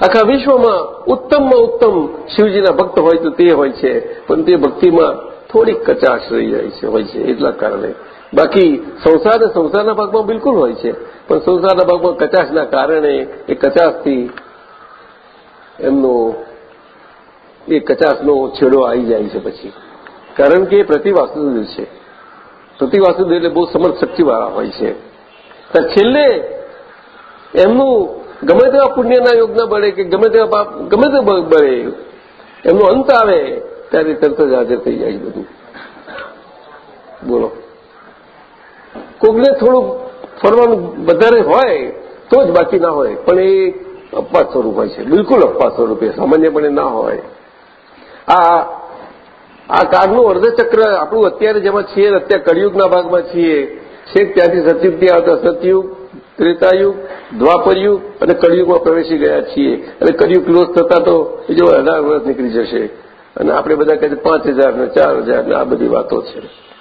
આખા વિશ્વમાં ઉત્તમમાં ઉત્તમ શિવજીના ભક્ત હોય તો તે હોય છે, પણ તે ભક્તિમાં થોડીક કચાશ રહી જાય છે, હોય છે, એટલા કારણે. બાકી સંસાર સંસારના ભાગમાં બિલકુલ હોય છે. પણ સંસારના ભાગમાં કચાશના કારણે એ કચાશથી એમનો એ કચાશનો છેડો આવી જાય છે પછી. કારણ કે એ પ્રતિવાસુદેવ છે. પ્રતિવાસુદેવ એટલે બહુ સમર્થ શક્તિવાળા હોય છે. છેલ્લે એમનું ગમે તેવા પુણ્યના યોગના બળે કે ગમે તેવા પાપ, ગમે તે બળે એમનો અંત આવે ત્યારે તરત જ હાજર થઈ જાય બધું. બોલો. કોકને થોડું ફરવાનું વધારે હોય, તો જ બાકી ના હોય. પણ એ અપવાદ સ્વરૂપ હોય છે. બિલકુલ અપવાદ સ્વરૂપે સામાન્યપણે ના હોય. આ આ કાળનું અર્ધચક્ર આપણું અત્યારે જેમાં છીએ અત્યારે કળિયુગના ભાગમાં છીએ. છેક ત્યાંથી સતયુગથી આવતા સતયુગ, ત્રેતાયુગ, દ્વાપરયુગ અને કળિયુગમાં પ્રવેશી ગયા છીએ. અને કળિયુગ ક્લોઝ થતા તો બીજો અઢાર વર્ષ નીકળી જશે. અને આપણે બધા કહે પાંચ હજાર ને ચાર હજાર ને આ બધી વાતો છે.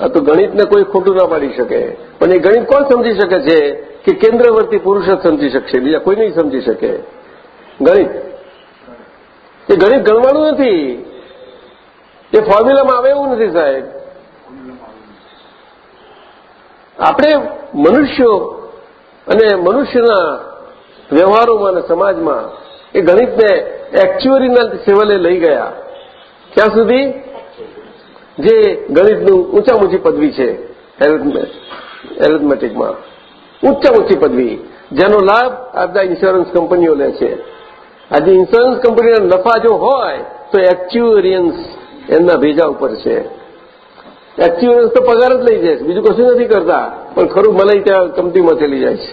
આ તો ગણિતને કોઈ ખોટું ના પાડી શકે. પણ એ ગણિત કોણ સમજી શકે છે? કે કેન્દ્રવર્તી પુરુષ જ સમજી શકશે, બીજા કોઈ નહીં સમજી શકે. ગણિત. એ ગણિત ગણવાનું નથી. એ ફોર્મ્યુલામાં આવે એવું નથી, સાહેબ. આપણે મનુષ્યો અને મનુષ્યના વ્યવહારોમાં અને સમાજમાં એ ગણિતને એકચ્યુઅરીના સેવલે લઈ ગયા. ક્યાં સુધી? જે ગણિતનું ઊંચા ઊંચી પદવી છે એરેથમેટિકમાં ઊંચા ઊંચી પદવી, જેનો લાભ આ બધા ઇન્સ્યોરન્સ કંપનીઓ લે છે. આજે ઇન્સ્યોરન્સ કંપનીના નફા જો હોય, તો એક્ચ્યુરિયન્સ એમના ભેજા ઉપર છે. એક્ચ્યુરિયન્સ તો પગાર જ લઈ જાય બીજું કશું નથી કરતા, પણ ખરું મલાઈ ત્યાં કંપનીમાં ચલી જાય છે.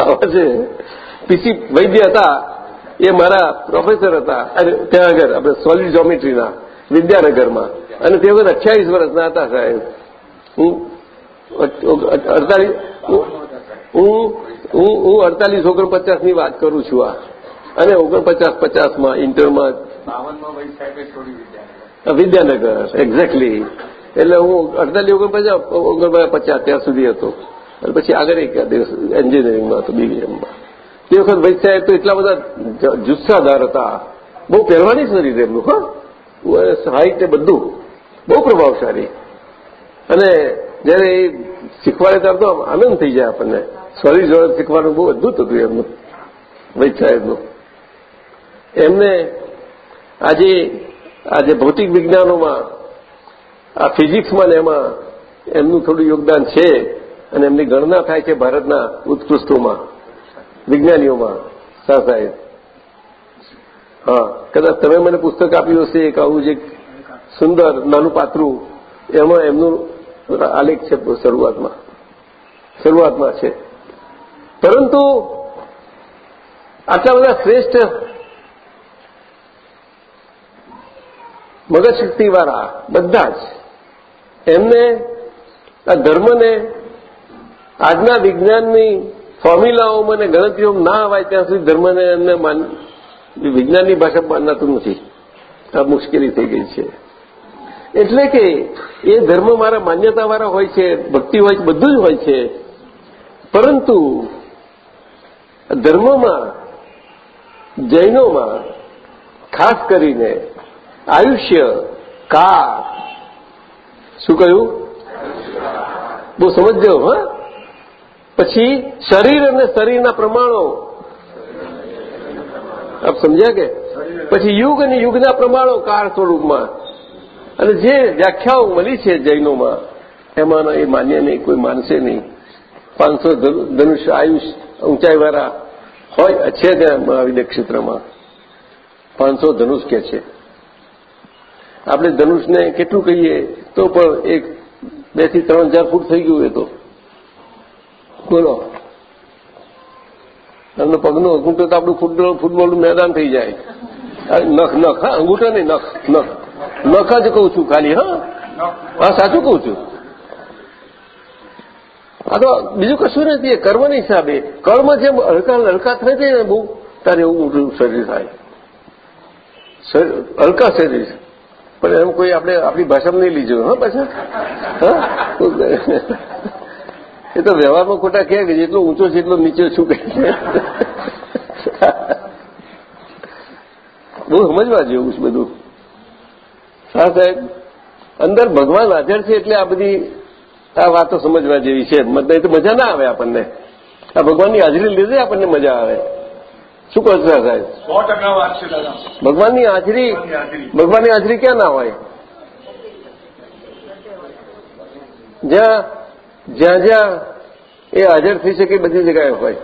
આવા છે પીસી વૈદ્ય હતા, એ મારા પ્રોફેસર હતા ત્યાં આગળ, આપણે સોલિડ જોમેટ્રીના વિદ્યાનગરમાં. અને તે વખત અઠ્યાવીસ વર્ષના હતા સાહેબ. હું અડતાલીસ હું હું હું અડતાલીસ ઓગણપચાસની વાત કરું છું આ. અને ઓગણપચાસ પચાસમાં ઇન્ટરમાં વિદ્યાનગર. એક્ઝેક્ટલી એટલે હું અડતાલીસ ઓગણપચાસ ઓગણપચાસ પચાસ ત્યાં સુધી હતો. અને પછી આગળ એક દિવસ એન્જિનિયરિંગમાં હતો બીવીએમમાં તે વખત વૈદ સાહેબ તો એટલા બધા જુસ્સાદાર હતા. બહુ પહેરવાની જ નથી તેમનું હા. હાઈટ ને બધું બહુ પ્રભાવશાળી. અને જયારે એ શીખવાડે ત્યારે તો આનંદ થઈ જાય આપણને. સોરી જોડે શીખવાનું બહુ અદભુત હતું એમનું વૈદ સાહેબનું. એમને આજે આજે ભૌતિક વિજ્ઞાનોમાં, આ ફિઝિક્સમાં ને એમાં એમનું થોડું યોગદાન છે અને એમની ગણના થાય છે ભારતના ઉત્કૃષ્ટોમાં, વિજ્ઞાનીઓમાં, શાહ સાહેબ. હા, કદાચ તમે મને પુસ્તક આપ્યું હશે, એક આવું જે સુંદર નાનું પાત્રું એમાં એમનું આલેખ છે શરૂઆતમાં. શરૂઆતમાં છે. પરંતુ આટલા બધા શ્રેષ્ઠ મગજશક્તિવાળા બધા જ એમને આ ધર્મને આજના વિજ્ઞાનની ફોર્મ્યુલાઓમાં અને ગણતરીઓમાં ના અવાય ત્યાં સુધી ધર્મને એમને વિજ્ઞાનની ભાષા માનતું નથી. આ મુશ્કેલી થઈ ગઈ છે. એટલે કે એ ધર્મ મારા માન્યતાવાળા હોય છે, ભક્તિ હોય છે, બધું જ હોય છે. પરંતુ ધર્મમાં, જૈનોમાં, ખાસ કરીને આયુષ્ય કા શું કહ્યું? બહુ સમજજો, હા? પછી શરીર અને શરીરના પ્રમાણો આપ સમજ્યા કે? પછી યુગ અને યુગના પ્રમાણો કાળ સ્વરૂપમાં. અને જે વ્યાખ્યાઓ મળી છે જૈનોમાં, એમાંના એ માન્ય નહીં, કોઈ માનશે નહીં. પાંચસો ધનુષ્ય આયુષ ઊંચાઈવાળા હોય છે મહાવિદ્ય ક્ષેત્રમાં. પાંચસો ધનુષ કે છે. આપણે ધનુષને કેટલું કહીએ, તો પણ એક, બેથી ત્રણ હજાર ફૂટ થઈ ગયું એ તો. બોલો. એમનો પગનો અંગૂઠો તો આપણું ફૂટબોલ ફૂટબોલનું મેદાન થઈ જાય. નખ નખ, હા, અંગૂઠો નહીં, નખ નખ. નખ જ કહું છું ખાલી, હા? હા, સાચું કહું છું. આ તો બીજું કશું નથી કર્મના હિસાબે. કર્મ જેમ હલકા હલકા થઈ જાય ને બહુ, ત્યારે એવું મોટું શરીર થાય. હલકા શરીર. પણ એમ કોઈ આપણે આપણી ભાષામાં નહીં લીધું, હા, પાછા? હા? એ તો વ્યવહારમાં ખોટા કહે કે જેટલો ઊંચો છે એટલો નીચે શું કહે છે? બહુ સમજવા જેવું છે બધું. હા સાહેબ. અંદર ભગવાન હાજર છે એટલે આ બધી આ વાતો સમજવા જેવી છે. મતલબ તો મજા ના આવે આપણને. આ ભગવાનની હાજરી લીધે આપણને મજા આવે. શું કહો છો સાહેબ? સો ટકા વાત છે દાદા. ભગવાનની હાજરી. ભગવાનની હાજરી ક્યાં ના હોય? જ્યાં જ્યાં જ્યાં એ હાજર થઈ શકે બધી જગ્યાએ હોય.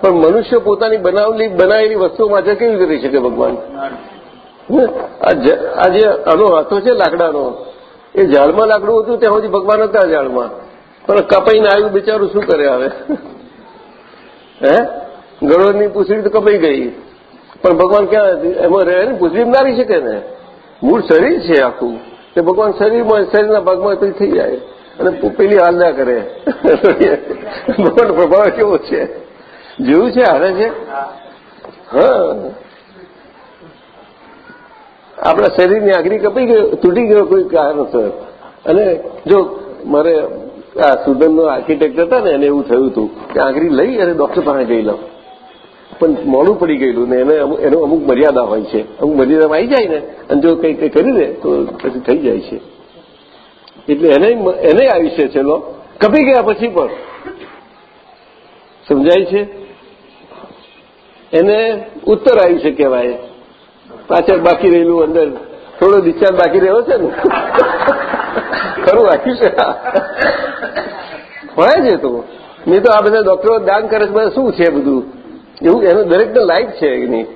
પણ મનુષ્ય પોતાની બનાવેલી બનાવેલી વસ્તુમાં હાજર કેવી રહી શકે ભગવાન? આ જે આનો હાથો છે લાકડાનો એ ઝાડમાં લાકડું હતું ત્યાં સુધી ભગવાન હતા ઝાડમાં. પણ કપાઈને આવ્યું બિચારું શું કરે હવે? હે? ગળોની પૂછડી તો કપાઈ ગઈ. પણ ભગવાન ક્યાં એમાં રહે ને પૂછડી ના રહી શકે ને? મૂળ શરીર છે આખું. તે ભગવાન શરીરમાં શરીરના ભાગમાં તો થઈ જાય. અને પેલી હાલના કરે. ભગવાન પ્રભાવ કેવો છે? જોયું છે હારે છે? હા. આપણા શરીરની આખરી કપાઈ ગયો, તૂટી ગયો કોઈ કારણસર. અને જો મારે આ સુદનનો આર્કિટેક્ટ હતા ને, એને એવું થયું હતું કે આંગળી લઈ અને ડોક્ટર પાસે ગયેલો પણ મોડું પડી ગયેલું ને એને એનો અમુક મર્યાદા હોય છે. અમુક મર્યાદામાં આવી જાય ને અને જો કંઈ કંઈ કરી દે તો પછી થઈ જાય છે. એટલે એને એને આયુષ્ય છે લો. કપી ગયા પછી પણ. સમજાય છે? એને ઉત્તર આયુષ્ય કહેવાય. પાછળ બાકી રહેલું અંદર થોડો ડિસ્ચાર્જ બાકી રહ્યો છે ને. ખરું આયુષ્ય ભણે છે તો. નહીં તો આ બધા ડોક્ટરો દાન કરે છે, બધા શું છે બધું? એવું એનું દરેકને લાઈફ છે એની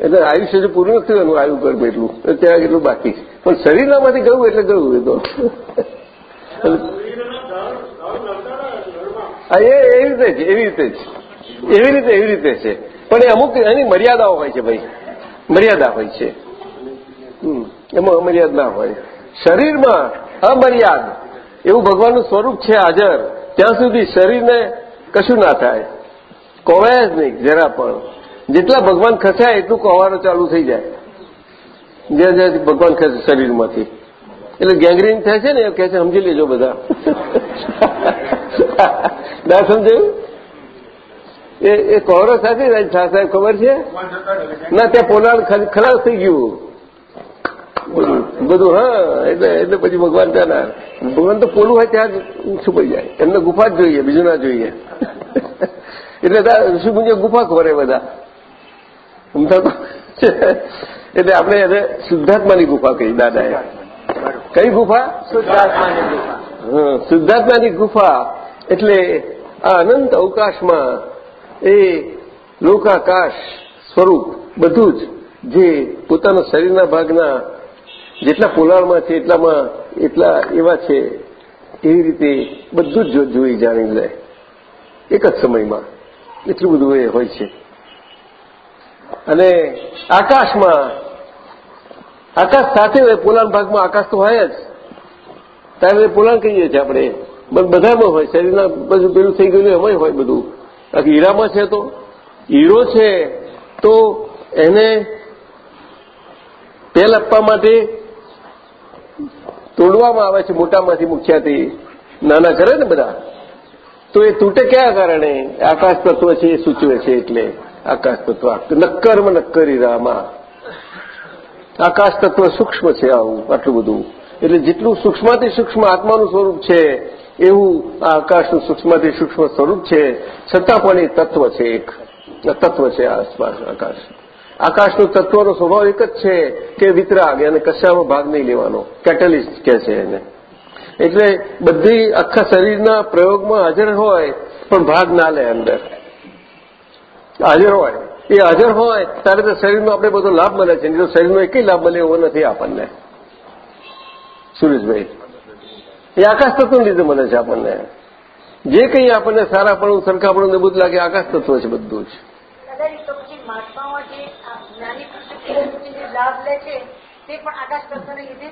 એટલે આયુષ્ય જો પૂરું નથી એનું આયુ ગર્ભ એટલું ત્યાં એટલું બાકી પણ પણ શરીરનામાંથી ગયું એટલે ગયું એ તો. એ એવી રીતે જ, એવી રીતે જ. એવી રીતે એવી રીતે છે. પણ એ અમુક એની મર્યાદાઓ હોય છે ભાઈ. મર્યાદા હોય છે. એમાં અમર્યાદ ના હોય. શરીરમાં અમર્યાદ, એવું ભગવાનનું સ્વરૂપ છે હાજર. ત્યાં સુધી શરીરને કશું ના થાય. કોવાય જ નહીં જરા પણ. જેટલા ભગવાન ખસાય એટલું કોવાનો ચાલુ થઈ જાય. જ્યાં જ્યાં ભગવાન ખસે શરીરમાંથી. એટલે ગેંગ્રીન થાય છે ને, એ કહે છે, સમજી લેજો બધા. ના સમજાયું? એ એ કોરો સાથે શાહ સાહેબ, ખબર છે? ના, ત્યાં પોલાણ ખલાસ થઈ ગયું. બધું, હા, એટલે એટલે પછી ભગવાન ત્યાં ભગવાન તો પોલું હોય ત્યાં જ છુપાઈ જાય. એમને ગુફા જ જોઈએ, બીજું ના જોઈએ. એટલે ઋષિ મુજબ ગુફા ખોરે બધા? સમજા તો એટલે આપણે એને શુદ્ધાત્માની ગુફા કહી દાદાએ. કઈ ગુફા? શુદ્ધાત્માની ગુફા. શુદ્ધાત્માની ગુફા. એટલે આ અનંત અવકાશમાં એ લોકાકાશ સ્વરૂપ બધું જ જે પોતાના શરીરના ભાગના જેટલા પોલાણમાં છે એટલામાં એટલા એવા છે એવી રીતે બધું જો- જોઈ જાણી લે. એક જ સમયમાં. એટલું બધું એ હોય છે. અને આકાશમાં, આકાશ સાથે હોય, પોલાણ ભાગમાં આકાશ તો હોય જ. ત્યારે પોલાણ કહીએ છીએ આપણે. પણ બધામાં હોય, શરીરના બધું પેલું થઈ ગયેલું એમાં હોય બધું. બાકી હીરામાં છે તો? હીરો છે તો એને તેલ આપવા માટે તોડવામાં આવે છે, મોટામાંથી મુખ્યથી નાના કરે ને બધા? તો એ તૂટે કયા કારણે? આકાશ તત્વ છે, એ સૂચવે છે એટલે આકાશ તત્વ. નક્કરમાં નક્કરી રામાં. આકાશ તત્વ સૂક્ષ્મ છે આવું, આટલું બધું. એટલે જેટલું સૂક્ષ્મથી સૂક્ષ્મ આત્માનું સ્વરૂપ છે, એવું આ આકાશનું સૂક્ષ્મથી સૂક્ષ્મ સ્વરૂપ છે, છતાં પણ એ તત્વ છે એક. તત્વ છે આસપાસ આકાશ. આકાશનું તત્વનો સ્વભાવ એક જ છે કે વિતરાગ, એને કશામાં ભાગ નહીં લેવાનો. કેટલિસ્ટ કે છે એને. એટલે બધી આખા શરીરના પ્રયોગમાં હાજર હોય, પણ ભાગ ના લે અંદર. હાજર હોય. એ હાજર હોય, ત્યારે તો શરીરનો આપણે બધો લાભ મળે છે. જો શરીરનો એકય લાભ મળે એવો નથી આપણને. સુરેશભાઈ, એ આકાશ તત્વને લીધે મળે છે આપણને. જે કંઈ આપણને સારાપણું, સરખાપણું બધું લાગે આકાશ તત્વ છે, બધું જ. લાભ લે છે, તે પણ આકાશ તત્વને લીધે?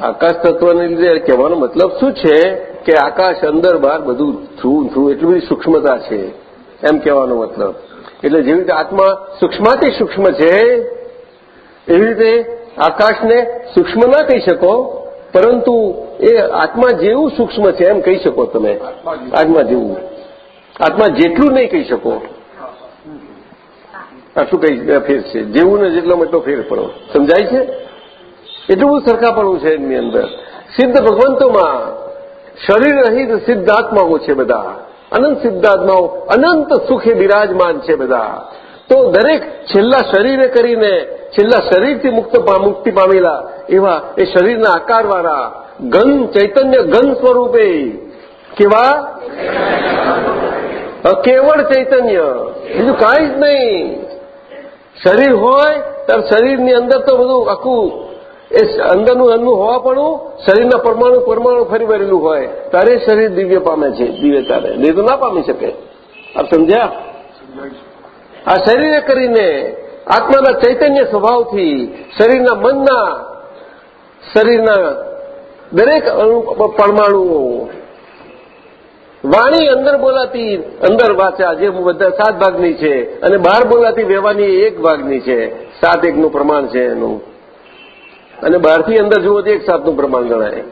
આકાશ તત્વને લીધે કહેવાનો મતલબ શું છે કે આકાશ અંદર બહાર બધું છું થ્રુ એટલી બધી સૂક્ષ્મતા છે? એમ કહેવાનો મતલબ. એટલે જેવી રીતે આત્મા સૂક્ષ્માથી સૂક્ષ્મ છે, એવી રીતે આકાશને સૂક્ષ્મ ના કહી શકો, પરંતુ એ આત્મા જેવું સૂક્ષ્મ છે એમ કહી શકો તમે. આત્મા જેવું. આત્મા જેટલું નહીં કહી શકો. આટલું કઈ ફેર છે? જેવું ને જેટલો એટલો ફેર પડો. સમજાય છે? એટલું બધું સરખાપણું છે એની અંદર. સિદ્ધ ભગવંતોમાં શરીર રહિત સિદ્ધાત્માઓ છે બધા. અનંત સિદ્ધાત્માઓ અનંત સુખે બિરાજમાન છે બધા. તો દરેક છેલ્લા શરીરે કરીને, છેલ્લા શરીરથી મુક્ત મુક્તિ પામેલા એવા એ શરીરના આકારવાળા ઘન ચૈતન્ય ઘન સ્વરૂપે કેવા? કેવળ ચૈતન્ય. બીજું કાંઈ જ નહીં. શરીર હોય ત્યારે શરીરની અંદર તો બધું આખું એ અંદરનું અન્નું હોવાપણું શરીરના પરમાણુ પરમાણુ ફરી વળેલું હોય, ત્યારે શરીર દિવ્ય પામે છે દિવ્યતાને નહીં તો ના પામી શકે. આપ સમજ્યા? આ શરીરે કરીને આત્માના ચૈતન્ય સ્વભાવથી શરીરના મનના, શરીરના દરેક પરમાણુઓ, વાણી અંદર બોલાતી અંદર વાચા, જે બધા સાત ભાગની છે, અને બહાર બોલાતી વ્યવહારની એક ભાગની છે. સાત એકનું પ્રમાણ છે એનું. અને બહારથી અંદર જુઓ તો એક સાતનું પ્રમાણ ગણાય.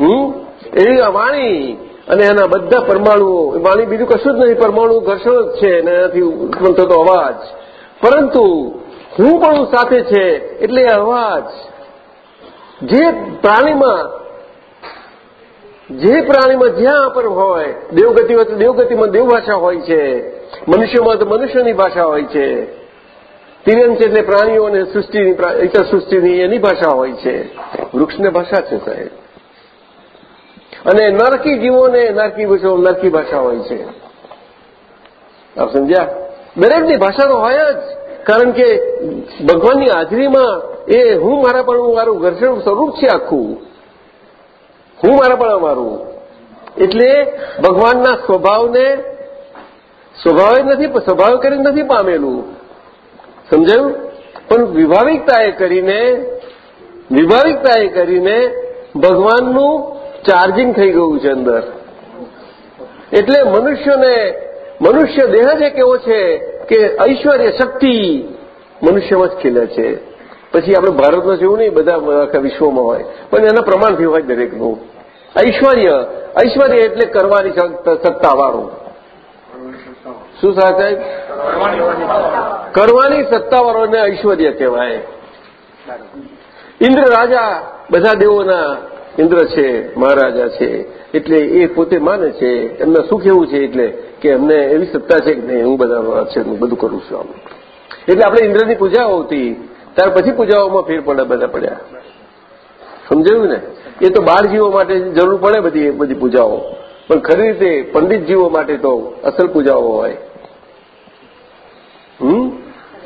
હમ? એવી વાણી અને એના બધા પરમાણુઓ વાણી બીજું કશું જ નહીં પરમાણુ ઘર્ષણ જ છે અને એનાથી ઉત્પન્ન થતો અવાજ. પરંતુ હું પણ સાથે છે એટલે અવાજ. જે પ્રાણીમાં જે પ્રાણીમાં જ્યાં પર હોય, દેવગતિ દેવગતિમાં દેવ ભાષા હોય છે. મનુષ્યમાં તો મનુષ્યની ભાષા હોય છે. છે એટલે પ્રાણીઓ અને સૃષ્ટિની ઇતર સૃષ્ટિની એની ભાષા હોય છે. વૃક્ષને ભાષા છે સાહેબ. અને નરકી જીવોને નરકી ભાષાઓ નરકી ભાષા હોય છે. આપ સમજ્યા? દરેકની ભાષા તો હોય જ. કારણ કે ભગવાનની હાજરીમાં એ હું મારા પણ મારું ઘર્ષણ સ્વરૂપ છે આખું. હું મારા પણ મારું. એટલે ભગવાનના સ્વભાવને સ્વભાવે નથી, સ્વભાવ કરીને નથી પામેલું. સમજાયું? પણ વિભાવિકતાએ કરીને વિભાવિકતાએ કરીને ભગવાનનું ચાર્જિંગ થઈ ગયું છે અંદર. એટલે મનુષ્યને, મનુષ્ય દેહ જ એક છે કે ઐશ્વર્ય શક્તિ મનુષ્યમાં જ ખીલે છે. પછી આપણે ભારતમાં જેવું નહીં, બધા આખા વિશ્વમાં હોય. પણ એના પ્રમાણથી હોય દરેકનું. ઐશ્વર્ય ઐશ્વર્ય એટલે કરવાની સત્તાવાળું. શું સાહેબ? કરવાની સત્તાવાળોને ઐશ્વર્ય કહેવાય. ઇન્દ્ર રાજા બધા દેવોના ઇન્દ્ર છે, મહારાજા છે, એટલે એ પોતે માને છે, એમને શું કેવું છે એટલે કે એમને એવી સત્તા છે કે નહીં, હું બધા છે હું બધું કરું છું આમ. એટલે આપણે ઇન્દ્રની પૂજાઓ હતી, ત્યાર પછી પૂજાઓમાં ફેર પડે બધા પડ્યા. સમજાયું ને? એ તો બાળ જીવો માટે જરૂર પડે બધી બધી પૂજાઓ. પણ ખરી રીતે પંડિત જીવો માટે તો અસલ પૂજાઓ હોય.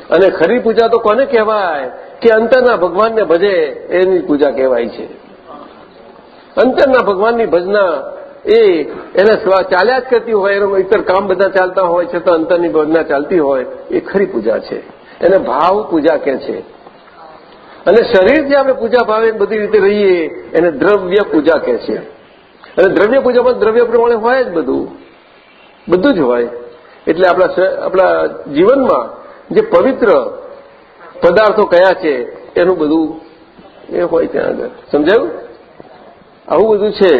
અને ખરી પૂજા તો કોને કહેવાય? કે અંતરના ભગવાનને ભજે, એની પૂજા કહેવાય છે. અંતરના ભગવાનની ભજના એ એને ચાલ્યા જ કરતી હોય, એનો ઇતર કામ બધા ચાલતા હોય, છતાં અંતરની ભજના ચાલતી હોય, એ ખરી પૂજા છે. એને ભાવ પૂજા કે છે. અને શરીર જે આપણે પૂજા ભાવે બધી રીતે રહીએ, એને દ્રવ્ય પૂજા કે છે. અને દ્રવ્ય પૂજામાં દ્રવ્ય પ્રમાણે હોય જ બધું. બધું જ હોય. એટલે આપણા આપણા જીવનમાં જે પવિત્ર પદાર્થો કયા છે, એનું બધું એ હોય ત્યાં આગળ. સમજાયું? આવું બધું છે.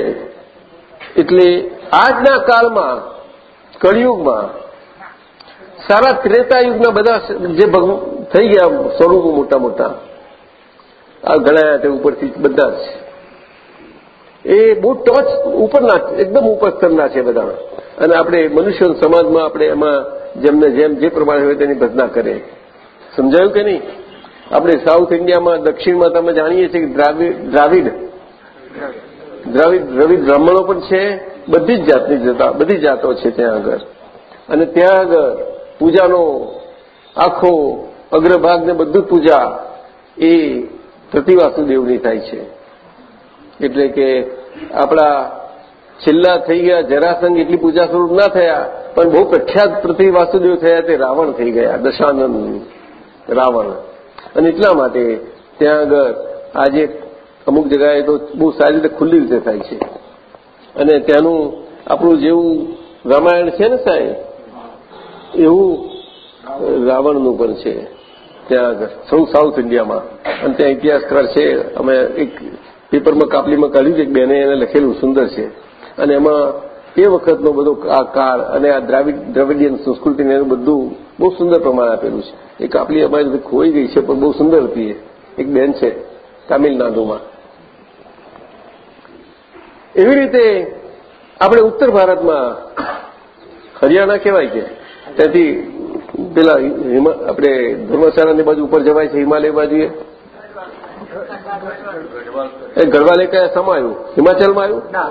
એટલે આજના કાળમાં, કળિયુગમાં, સારા ત્રેતાયુગના બધા જે થઈ ગયા સ્વરૂપો મોટા મોટા, આ ગણાયા તે ઉપરથી બધા જ. એ બહુ ટોચ ઉપરના, એકદમ ઉપર સ્તરના છે બધા અને આપણે મનુષ્ય સમાજમાં આપણે એમાં જેમને જેમ જે પ્રમાણે હોય તેની ભજના કરે સમજાયું કે નહીં? આપણે સાઉથ ઇન્ડિયામાં, દક્ષિણમાં તમે જાણીએ છીએ કે દ્રાવિડ દ્રાવિડ. દ્રાવિડ બ્રાહ્મણો પણ છે, બધી જ જાતની જતા, બધી જાતો છે ત્યાં આગળ. અને ત્યાં આગળ પૂજાનો આખો અગ્રભાગને બધું પૂજા એ પ્રતિવાસુદેવની થાય છે. એટલે કે આપણા છેલ્લા થઈ ગયા જરાસંઘ એટલી પૂજા સ્વરૂપ ના થયા, પણ બહુ પ્રખ્યાત પૃથ્વી વાસુદેવ થયા તે રાવણ થઈ ગયા, દશાનંદ રાવણ. અને એટલા માટે ત્યાં આગળ આજે અમુક જગાએ તો બહુ સારી રીતે ખુલ્લી રીતે થાય છે. અને ત્યાંનું આપણું જેવું રામાયણ છે ને સાહેબ? એવું રાવણનું પણ છે, ત્યાં આગળ, સૌ સાઉથ ઇન્ડિયામાં. અને ત્યાં ઇતિહાસકાર છે, અમે એક પેપરમાં કાપલીમાં કાઢ્યું છે બેને એને લખેલું, સુંદર છે. અને એમાં એ વખતનો બધો આ કાળ અને આ દ્રાવિડ, દ્રવિડિયન સંસ્કૃતિને એનું બધું બહુ સુંદર પ્રમાણ આપેલું છે. એક આપણી અમારી ખોઈ ગઈ છે, પણ બહુ સુંદર હતી એક બેન છે, તામિલનાડુમાં. એવી રીતે આપણે ઉત્તર ભારતમાં હરિયાણા કહેવાય કે, ત્યાંથી પેલા આપણે ધર્મશાળાની બાજુ ઉપર જવાય છે, હિમાલય બાજુએ. એ ગઢવાલે કયા સમાયું હિમાચલમાં આવ્યું? ના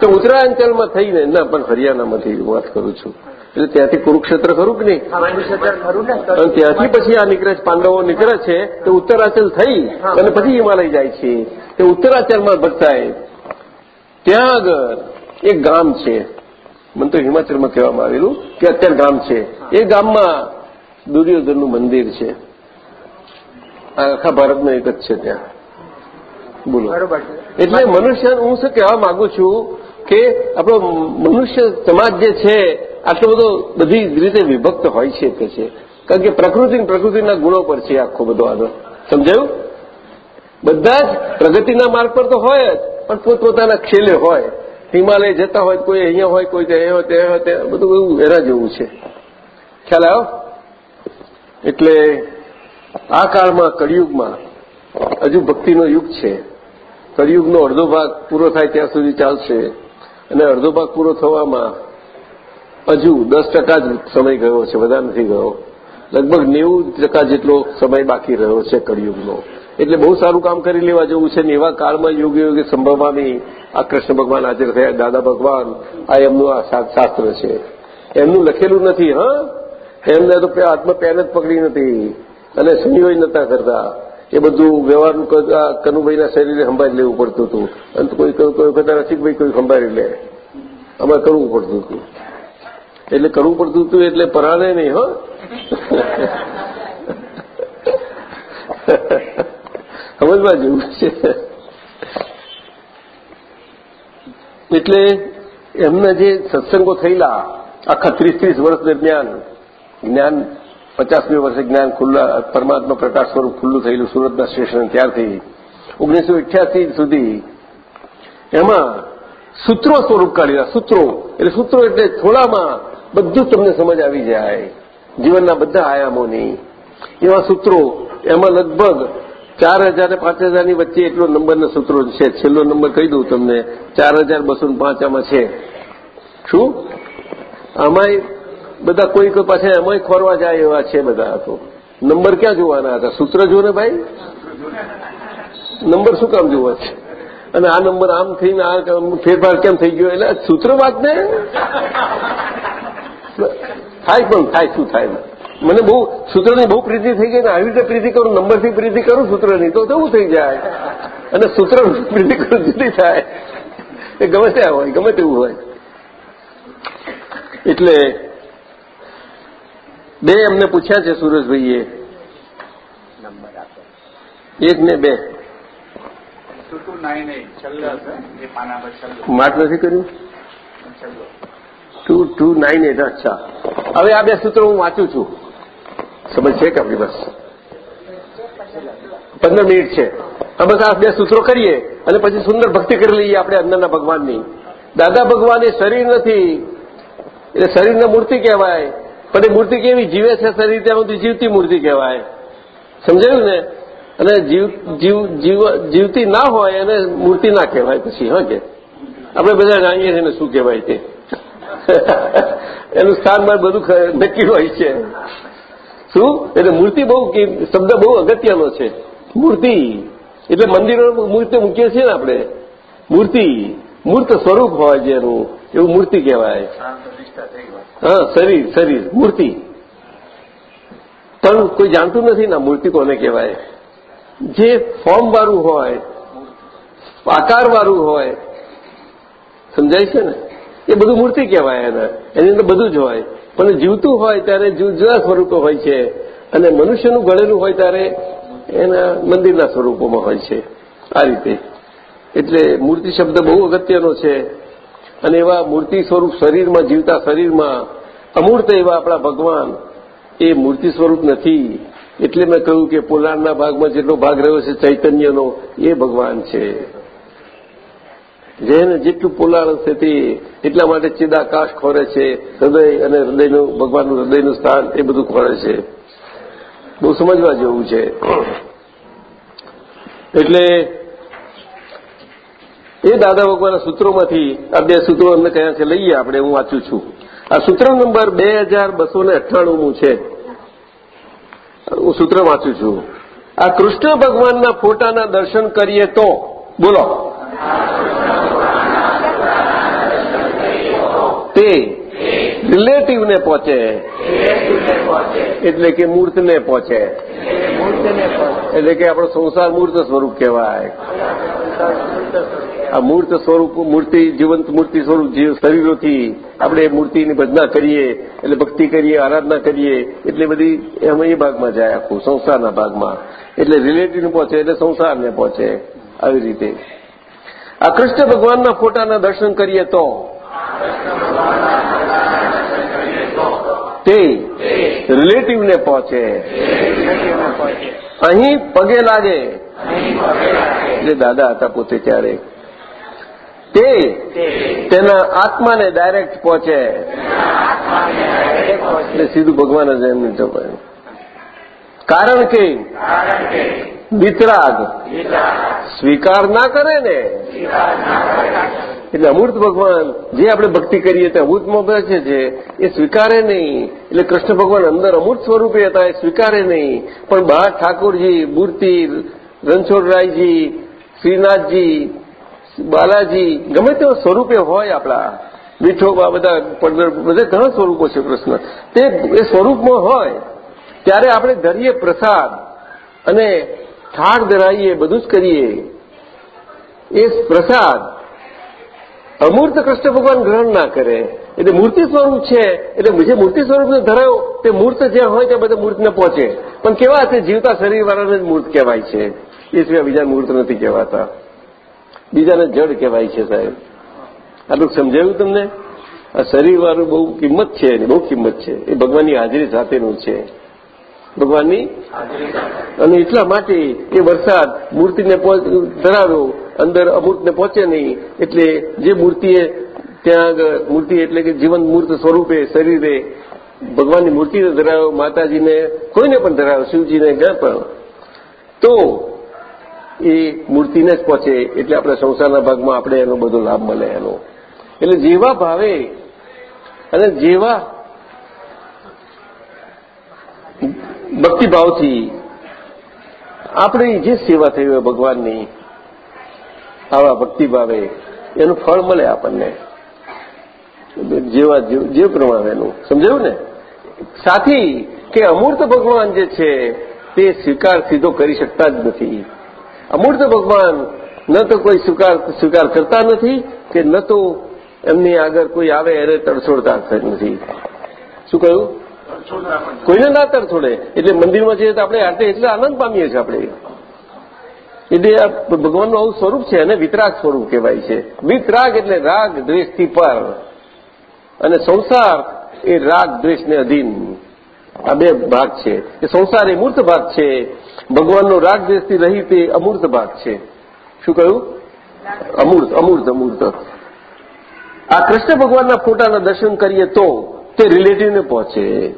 તો ઉત્તરાંચલમાં થઈને ના પણ હરિયાણામાંથી વાત કરું છું. એટલે ત્યાંથી કુરુક્ષેત્ર ખરું કે નહીં? કુરુક્ષેત્ર ખરું ને અને ત્યાંથી પછી આ નીકળે છે પાંડવો નીકળે છે તો ઉત્તરાંચલ થઈ અને પછી હિમાલય જાય છે. તે ઉત્તરાંચલમાં ભટકાય ત્યાં આગળ એક ગામ છે. મને તો હિમાચલમાં કહેવામાં આવેલું કે અત્યારે ગામ છે. એ ગામમાં દુર્યોધનનું મંદિર છે. આખા ભારતમાં એક જ છે ત્યાં. બોલો. બરોબર એટલે મનુષ્ય હું શું કહેવા માંગુ છું કે આપણો મનુષ્ય સમાજ જે છે આટલો બધો બધી રીતે વિભક્ત હોય છે તે છે. કારણ કે પ્રકૃતિ પ્રકૃતિના ગુણો પર છે આખો બધો આદર સમજાયું? બધા જ પ્રગતિના માર્ગ પર તો હોય જ પણ પોતપોતાના ખેલે હોય. હિમાલય જતા હોય કોઈ અહીંયા હોય કોઈ ત્યાં હોય ત્યાં હોય ત્યાં બધું એવું એના જેવું છે. ખ્યાલ આવ્યો? એટલે આ કાળમાં કળિયુગમાં હજુ ભક્તિનો યુગ છે. કળિયુગનો અડધો ભાગ પૂરો થાય ત્યાં સુધી ચાલશે અને અડધો ભાગ પૂરો થવામાં હજુ દસ ટકા જ સમય ગયો છે, વધારે નથી ગયો. લગભગ નેવું ટકા જેટલો સમય બાકી રહ્યો છે કળિયુગનો. એટલે બહુ સારું કામ કરી લેવા જેવું છે ને એવા કાળમાં યોગ્ય યોગ્ય સંભવવાની આ કૃષ્ણ ભગવાન હાજર થયા, દાદા ભગવાન, આ એમનું આ શાસ્ત્ર છે. એમનું લખેલું નથી, હા? એમને તો હાથમાં પેન જ પકડી નથી. અને સંયોજ નતા કરતા. એ બધું વ્યવહારનું કનુભાઈના શરીરે સંભાળી લેવું પડતું હતું. અને કોઈ કોઈ વખત રસિકભાઈ કોઈ સંભાળી લે. અમારે કરવું પડતું હતું. એટલે કરવું પડતું હતું એટલે પરાણે નહીં, હો. [laughs] સમજવા જેવું છે. એટલે એમના જે સત્સંગો થયેલા આખા ત્રીસ ત્રીસ વર્ષ દરમિયાન જ્ઞાન પચાસમી વર્ષે જ્ઞાન ખુલ્લા, પરમાત્મા પ્રકાશ સ્વરૂપ ખુલ્લું થયેલું સુરતના સ્ટેશન ત્યારથી ઓગણીસો અઠ્યાસી સુધી એમાં સૂત્રો સ્વરૂપ કાઢેલા સૂત્રો. એટલે સૂત્રો એટલે થોડામાં બધું તમને સમજ આવી જાય, જીવનના બધા આયામોની. એવા સૂત્રો, એમાં લગભગ ચાર હજાર પાંચ હજારની વચ્ચે એટલો નંબરના સૂત્રો છે. છેલ્લો નંબર કહી દઉં તમને, ચાર હજાર બસો પાંચ આમાં છે. શું? આમાંય બધા કોઈ કોઈ પાસે એમાંય ખોરવા જાય એવા છે બધા તો. નંબર ક્યાં જોવાના હતા? સૂત્ર જો ને ભાઈ? નંબર શું કામ જોવા છે? અને આ નંબર આમ થઈને આ ફેરફાર કેમ થઈ ગયો? એટલે સૂત્ર વાત ને? થાય પણ થાય, શું થાય? મને બહુ, સૂત્રની બહુ પ્રીતિ થઈ ગઈ ને આવી રીતે પ્રીતિ કરું, નંબરથી પ્રીતિ કરું સૂત્રની, તો કેવું થઈ જાય? અને સૂત્ર પ્રીતિ કરું જુદી થાય. એ ગમે ત્યાં હોય, ગમે તેવું હોય. એટલે બે એમને પૂછ્યા છે સુરેશભાઈએ એક ને બે. માર્ક નથી કર્યું ટુ ટુ નાઇન એટ અચ્છા. હવે આ બે સૂત્રો હું વાંચું છું. સમજ છે કે આપણી બસ પંદર મિનિટ છે. બસ આ બે સૂત્રો કરીએ અને પછી સુંદર ભક્તિ કરી લઈએ આપણે અંદરના ભગવાનની. દાદા ભગવાન એ શરીર નથી. એટલે શરીરને મૂર્તિ કહેવાય. પણ એ મૂર્તિ કેવી? જીવે છે શરીર ત્યાં સુધી જીવતી મૂર્તિ કહેવાય. સમજાયું ને? અને જીવ જીવ જીવ, જીવતી ના હોય એને મૂર્તિ ના કહેવાય પછી, હા કે? આપણે બધા જાણીએ છીએ શું કહેવાય તે. એનું સ્થાન મારે બધું નક્કી હોય છે. શું? એટલે મૂર્તિ બહુ શબ્દ બહુ અગત્યનો છે. મૂર્તિ. એટલે મંદિરો મૂર્તિ મૂકીએ છીએ ને આપણે. મૂર્તિ. મૂર્ત સ્વરૂપ હોય જેનું, એવું મૂર્તિ કહેવાય. હા, શરીર શરીર, મૂર્તિ. પણ કોઈ જાણતું નથી ના મૂર્તિ કોને કહેવાય. જે ફોર્મ વાળું હોય આકારવાળું હોય, સમજાય છે ને? એ બધું મૂર્તિ કહેવાય એને. એની અંદર બધું જ હોય. પણ જીવતું હોય ત્યારે જુદા સ્વરૂપો હોય છે. અને મનુષ્યનું ગળેલું હોય ત્યારે એના મંદિરના સ્વરૂપોમાં હોય છે. આ રીતે. એટલે મૂર્તિ શબ્દ બહુ અગત્યનો છે. અને એવા મૂર્તિ સ્વરૂપ શરીરમાં જીવતા શરીરમાં અમૂર્ત એવા આપણા ભગવાન એ મૂર્તિ સ્વરૂપ નથી. એટલે મેં કહ્યું કે પોલાણના ભાગમાં જેટલો ભાગ રહ્યો છે ચૈતન્યનો, એ ભગવાન છે. જેને જેટલું પોલાણ હશે તે એટલા માટે ચિદાકાશ ખોરે છે, હૃદય અને હૃદયનું, ભગવાનનું હૃદયનું સ્થાન એ બધું ખોરે છે. બહુ સમજવા જેવું છે. એટલે એ દાદા ભગવાનના સૂત્રોમાંથી આ બે સૂત્રો અમને કયા છે, લઈએ આપણે, હું વાંચું છું. આ સૂત્ર નંબર બે હજાર બસો ને અઠ્ઠાણુંમું છે. હું સૂત્ર વાંચું છું. આ કૃષ્ણ ભગવાનના ફોટાના દર્શન કરીએ તો, બોલો. તે રિલેટીવને પહોંચે. એટલે કે મૂર્તને પહોંચે. એટલે કે આપણો સંસાર મૂર્ત સ્વરૂપ કહેવાય. આ મૂર્ત સ્વરૂપ મૂર્તિ જીવંત મૂર્તિ સ્વરૂપ શરીરોથી આપણે મૂર્તિની ભજના કરીએ એટલે ભક્તિ કરીએ આરાધના કરીએ એટલે બધી એમાં એ ભાગમાં જાય આખું સંસારના ભાગમાં. એટલે રિલેટિવને પહોંચે એટલે સંસારને પહોંચે આવી રીતે. આ કૃષ્ણ ભગવાનના ફોટાના દર્શન કરીએ તો? તે રિલેટિવને પહોંચે. અહીં પગે લાગે. એટલે દાદા હતા પોતે ત્યારે. તે તેના આત્માને ડાયરેક્ટ પહોંચે. એટલે સીધું ભગવાન જ એમને જવાયું કારણ કે વિતરાગ સ્વીકાર ના કરે ને. એટલે અમૂર્ત ભગવાન જે આપણે ભક્તિ કરીએ તે અમૂર્તમાં બેસે છે એ સ્વીકારે નહીં. એટલે કૃષ્ણ ભગવાન અંદર અમૂર્ત સ્વરૂપે હતા એ સ્વીકારે નહીં. પણ બહાર ઠાકોરજી મૂર્તિ રણછોડરાયજી શ્રીનાથજી બાલાજી, ગમે તેવા સ્વરૂપે હોય આપણા. વિઠોબા બધા પડદર બધા ઘણા સ્વરૂપો છે કૃષ્ણ. તે એ સ્વરૂપમાં હોય, ત્યારે આપણે ધરીએ પ્રસાદ અને થાળ ધરાઈએ, બધું જ કરીએ. એ પ્રસાદ અમૂર્ત કૃષ્ણ ભગવાન ગ્રહણ ના કરે. એટલે મૂર્તિ સ્વરૂપ છે, એટલે જે મૂર્તિ સ્વરૂપને ધરાયો તે મૂર્ત જ્યાં હોય ત્યાં બધા મૂર્તને પહોંચે. પણ કેવા છે, જીવતા શરીરવાળાને જ મૂર્ત કહેવાય છે. એ સિવાય બીજા મૂર્ત નથી કહેવાતા. બીજાને જડ કહેવાય છે સાહેબ. આટલું સમજાયું તમને? આ શરીરવાળું બહુ કિંમત છે એની, બહુ કિંમત છે. એ ભગવાનની હાજરી સાથેનું છે. ભગવાનની? અને એટલા માટે એ વરસાદ મૂર્તિને ધરાવ્યો અંદર અમૂર્તને પહોંચે નહીં. એટલે જે મૂર્તિએ ત્યાં આગળ, મૂર્તિ એટલે કે જીવન મૂર્ત સ્વરૂપે શરીરે ભગવાનની મૂર્તિને ધરાવ્યો માતાજીને કોઈને પણ ધરાવ્યો શિવજીને ક્યાં પણ. તો એ મૂર્તિને જ પહોંચે એટલે આપણે સંસારના ભાગમાં આપણે એનો બધો લાભ મળે એનો. એટલે જેવા ભાવે અને જેવા ભક્તિભાવથી આપણે જે સેવા થઈ હોય ભગવાનની, આવા ભક્તિભાવે એનું ફળ મળે આપણને. જેવા જે પ્રમાણેનું સમજાયું ને? સાથી કે અમૂર્ત ભગવાન જે છે, તે સ્વીકાર સીધો કરી શકતા જ નથી. અમૂર્ત ભગવાન ન તો કોઈ સ્વીકાર સ્વીકાર કરતા નથી કે ન તો એમની આગળ કોઈ આવે એને તડછોડતા નથી. શું કહ્યું? કોઈને ના તરછોડે. એટલે મંદિરમાં જઈએ તો આપણે આટલે એટલે આનંદ પામીએ છીએ આપણે. એટલે આ ભગવાનનું આવું સ્વરૂપ છે અને વિતરાગ સ્વરૂપ કહેવાય છે. વિતરાગ એટલે રાગ દ્વેષથી પર. અને સંસાર એ રાગ દ્વેષને અધીન. આ બે ભાગ છે. એ સંસાર એ મૂર્ત ભાગ છે. ભગવાનનો રાગ દ્વેષથી રહી તે અમૂર્ત ભાગ છે. શું કહ્યું? અમૂર્ત અમૂર્ત અમૂર્ત. આ કૃષ્ણ ભગવાનના ફોટાના દર્શન કરીએ તો તે રિલેટિવને પહોંચે.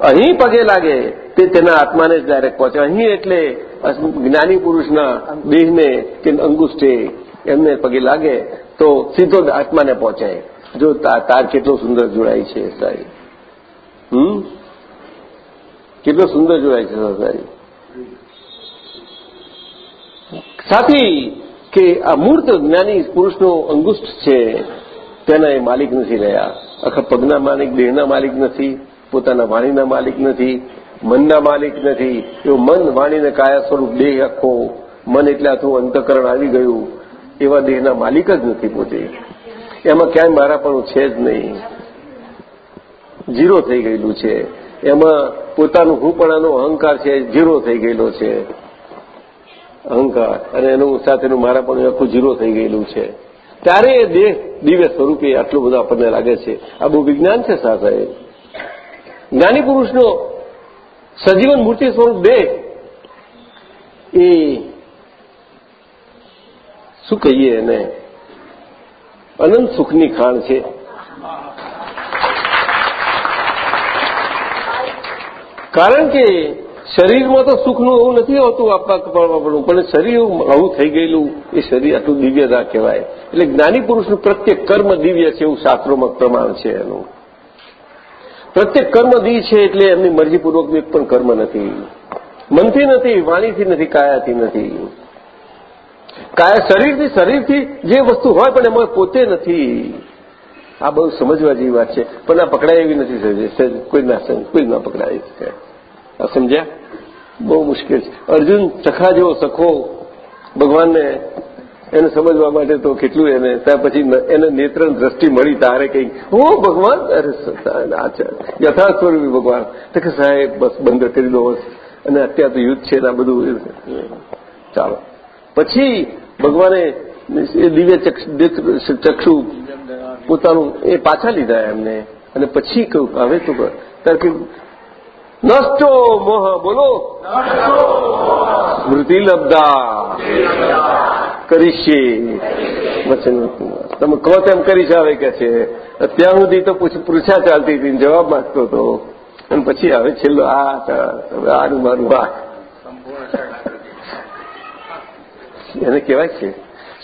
અહીં પગે લાગે, તે તેના આત્માને જ ડાયરેક્ટ પહોંચે. અહીં એટલે જ્ઞાની પુરુષના દેહને કે અંગુષ્ઠે એમને પગે લાગે તો સીધો આત્માને પહોંચે. જો તાર કેટલો સુંદર જોડાય છે, સાહેબ. હમ? કેટલો સુંદર જોડાય છે, સાહેબ. સાથી કે આ મૂર્ત જ્ઞાની પુરુષનો અંગુષ્ઠ છે, તેના એ માલિક નથી રહ્યા. આખા પગના માલિક, દેહના માલિક નથી, પોતાના વાણીના માલિક નથી, મનના માલિક નથી. એવું મન વાણીને કાયા સ્વરૂપ દેહ આખો, મન એટલે આથું અંતકરણ આવી ગયું. એવા દેહના માલિક જ નથી પોતે. એમાં ક્યાંય મારાપણું છે જ નહીં. ઝીરો થઈ ગયેલું છે. એમાં પોતાનું હુંપણાનો અહંકાર છે ઝીરો થઈ ગયેલો છે. અહંકાર અને એનું સાથેનું મારાપણું આખું જીરો થઈ ગયેલું છે. ત્યારે એ દેહ દિવ્ય સ્વરૂપે આટલું બધું આપણને લાગે છે. આ બહુ વિજ્ઞાન છે સાહેબ. જ્ઞાની પુરુષનો સજીવન મૂર્તિ સ્વરૂપ દેહ એ શું કહીએ એને? અનંત સુખની ખાણ છે. કારણ કે શરીરમાં તો સુખનું એવું નથી હોતું આપવા પડવાનું પણ શરીર આવું થઈ ગયેલું, એ શરીર આટલું દિવ્યતા કહેવાય. એટલે જ્ઞાની પુરુષનું પ્રત્યેક કર્મ દિવ્ય છે એવું શાસ્ત્રોમાં પ્રમાણ છે એનું. પ્રત્યેક કર્મ દિવ્ય છે એટલે એમની મરજીપૂર્વકનું એક પણ કર્મ નથી. મનથી નથી, વાણીથી નથી, કાયાથી નથી. કાયા શરીરથી શરીરથી જે વસ્તુ હોય પણ એમાં પોતે નથી. આ બહુ સમજવા જેવી વાત છે. પણ આ પકડાય એવી નથી, કોઈ ના કોઈ ના પકડાય. છે સમજ્યા? બહુ મુશ્કેલ છે. અર્જુન સખા જેવો સખો ભગવાનને એને સમજવા માટે તો કેટલું એને, ત્યાર પછી એને નેત્ર દ્રષ્ટિ મળી તારે કઈ ઓ ભગવાન, અરે યથાર્થ સ્વરૂપી ભગવાન. તો કે સાહેબ, બસ બંધ કરી દો અને અત્યારે તો યુદ્ધ છે ને આ બધું. ચાલો. પછી ભગવાને એ દિવ્ય ચક્ષુ પોતાનું એ પાછા લીધા એમને. અને પછી કહ્યું, હવે તો કે નષ્ટો મોહ બોલો સ્મૃતિ લબ્ધા કરીશી વચન તમે કહો તેમ કરીશ આવે કે છે. અત્યાર સુધી તો પૂછા ચાલતી હતી જવાબ માંગતો હતો. અને પછી હવે છેલ્લો આ આનું મારું આ એને કહેવાય છે,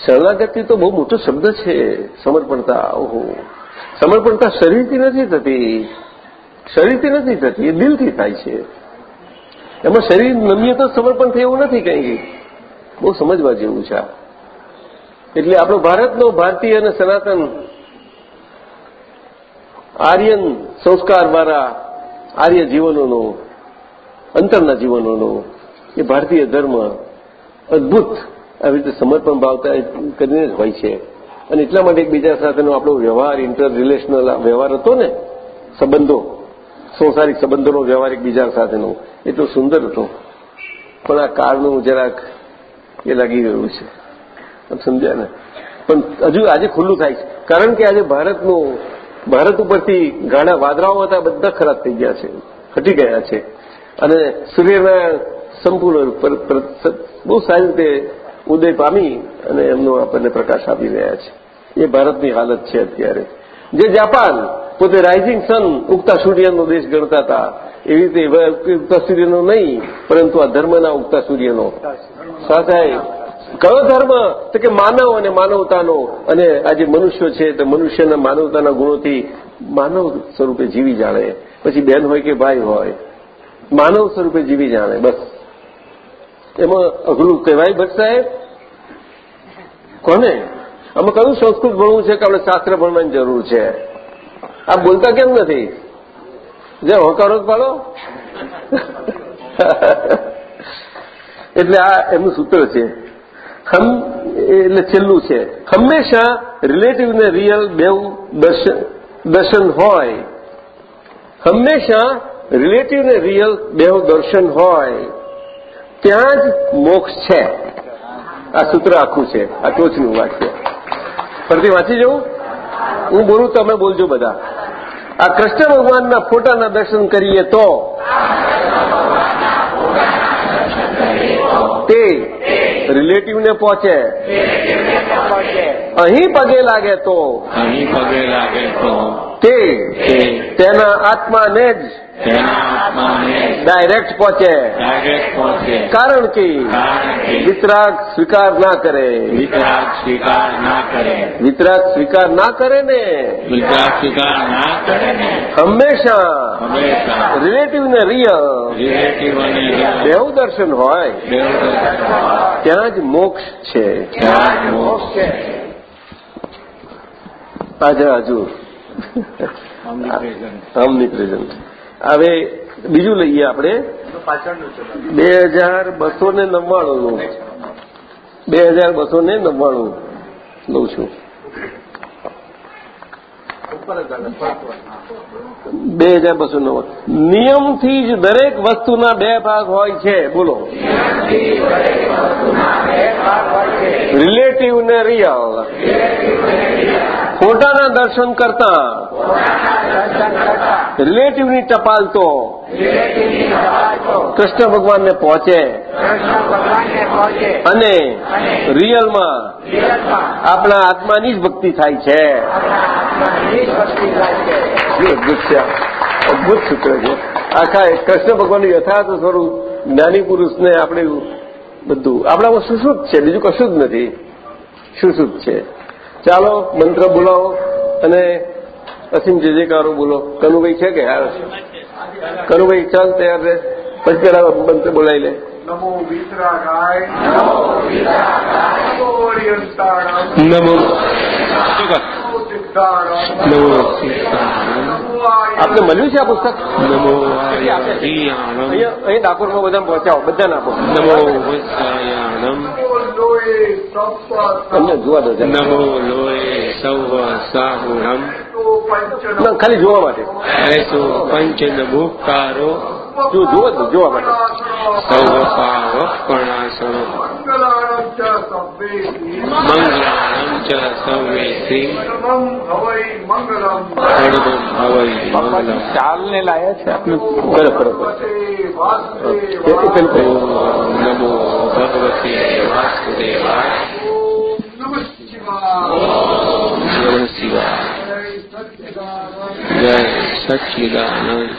શરણાગતિ તો બહુ મોટો શબ્દ છે. સમર્પણતા, ઓહો. સમર્પણતા શરીરથી નથી થતી. શરીરથી નથી થતી, એ દિલથી થાય છે. એમાં શરીર નમીએ સમર્પણ થાય એવું નથી કંઈ બહુ સમજવા જેવું છે એટલે આપણો ભારતનો ભારતીય અને સનાતન આર્યન સંસ્કારવાળા આર્ય જીવનોનો, અંતરના જીવનોનો, એ ભારતીય ધર્મ અદભુત આવી રીતે સમર્પણ ભાવતા કરીને જ હોય છે. અને એટલા માટે એકબીજા સાથેનો આપણો વ્યવહાર ઇન્ટર રિલેશનલ વ્યવહાર હતો ને, સંબંધો સંસારિક સંબંધોનો વ્યવહાર એકબીજા સાથેનો. એટલો સુંદર હતો. પણ આ કાળનું જરાક એ લાગી ગયું છે. સમજ્યા ને? પણ હજુ આજે ખુલ્લું થાય છે. કારણ કે આજે ભારતનું, ભારત ઉપરથી ઘણા વાદળાઓ હતા, બધા ખરાબ થઈ ગયા છે. હટી ગયા છે. અને સૂર્યનારાયણ સંપૂર્ણ બહુ સારી રીતે ઉદય પામી અને એમનો આપણને પ્રકાશ આપી રહ્યા છે. એ ભારતની હાલત છે અત્યારે. જે જાપાન પોતે રાઇઝિંગ સન ઉગતા સૂર્યનો દેશ ગણતા હતા. એવી રીતે ઉગતા સૂર્યનો નહીં, પરંતુ આ ધર્મના ઉગતા સૂર્યનો. સાથે કયો ધર્મ? તો કે માનવ અને માનવતાનો. અને આજે મનુષ્યો છે, તો મનુષ્યના માનવતાના ગુણોથી માનવ સ્વરૂપે જીવી જાણે. પછી બેન હોય કે ભાઈ હોય, માનવ સ્વરૂપે જીવી જાણે, બસ. એમાં અઘરું કહેવાય ભટ્ટ સાહેબ? કોને? અમે કયું સંસ્કૃત ભણવું છે કે આપણે શાસ્ત્ર ભણવાની જરૂર છે. આ બોલતા કેમ નથી? જે હોકારો પાડો. એટલે આ એમનું સૂત્ર છે. હમ, એટલે છેલ્લું છે. હંમેશા રિલેટિવ ને રિયલ બેવ દર્શન હોય. હંમેશા રિલેટિવ ને રિયલ બેવ દર્શન હોય. ત્યાં જ મોક્ષ છે. આ સૂત્ર આખું છે. આ ટોચનું વાક્ય. ફરતી વાંચી જવું? હું બોલું તમે બોલજો બધા. આ કૃષ્ણ ભગવાનના ફોટાના દર્શન કરીએ તો? તે રિલેટિવને પહોંચે. અહીં પગે લાગે તો? અહીં પગે લાગે તો? તે તેના આત્માને જ ડાયરેક્ટ પહોંચે. કારણ કે વિતરાગ સ્વીકાર ના કરે. વિતરાગ સ્વીકાર ના કરે. વિતરાગ સ્વીકાર ના કરે ને. વિતરાગ સ્વીકાર ના કરે ને. હંમેશા હંમેશા. રિલેટિવ ને રિયલ રિલેટિવ અને બેવું દર્શન હોય. ત્યાં જ મોક્ષ છે. ત્યાં જ મોક્ષ છે. આજે હજુ omnipresent હવે બીજું લઈએ આપણે. બે હજાર બસો ને નવ્વાણુંનું. બે હજાર બસો ને નવ્વાણું લઉં છું. બે હજાર બસો નવ્વાણું. નિયમથી જ દરેક વસ્તુના બે ભાગ હોય છે. બોલો. રિલેટિવ ને રિયલ ખોટાના દર્શન કરતા. રિલેટિવની ટપાલ તો. કૃષ્ણ ભગવાનને પહોંચે. અને રિયલમાં આપણા આત્માની જ ભક્તિ થાય છે. અદભુત છે. અદભુત સૂત્ર છે. આખા કૃષ્ણ ભગવાનનું યથાર્થ સ્વરૂપ જ્ઞાની પુરુષને આપણે બધું આપણામાં સુશુદ્ધ છે. બીજું કશું જ નથી. સુશુદ્ધ છે. ચાલો મંત્ર બોલાવો અને અસીમ જે જેકારો બોલો. કનુભાઈ છે કે? યાર કનુભાઈ ચાલ તૈયાર રહે. પછી પેલા મંત્ર બોલાવી લે. નમો વિતરાગાય. નમો નમો. આપને મળ્યું છે આ પુસ્તક? નમો અહીં ડાકોરમાં બધા પહોંચાવો બધાને આપો નમો વત્સાયાણમ તમને જોવા દો નમો લોહે સૌ સાહુણમ ખાલી જોવા માટે. એસો પંચન ભૂકારો જો જોવા દો જોવા માટે. સૌ પાવપણાસનો મંગલાણમ ચ સભ્યેતિ મંગળાણમ ચ હવૈ મંગલમ સર્વમ હવૈ મંગલમ ચાલ ને લાયા છે આપણે કરો કરો નમો ભગવતે વાસુદેવાય. નમઃ શિવાય. જય સચ્ચિદાનંદ જય સચ્ચિદાનંદ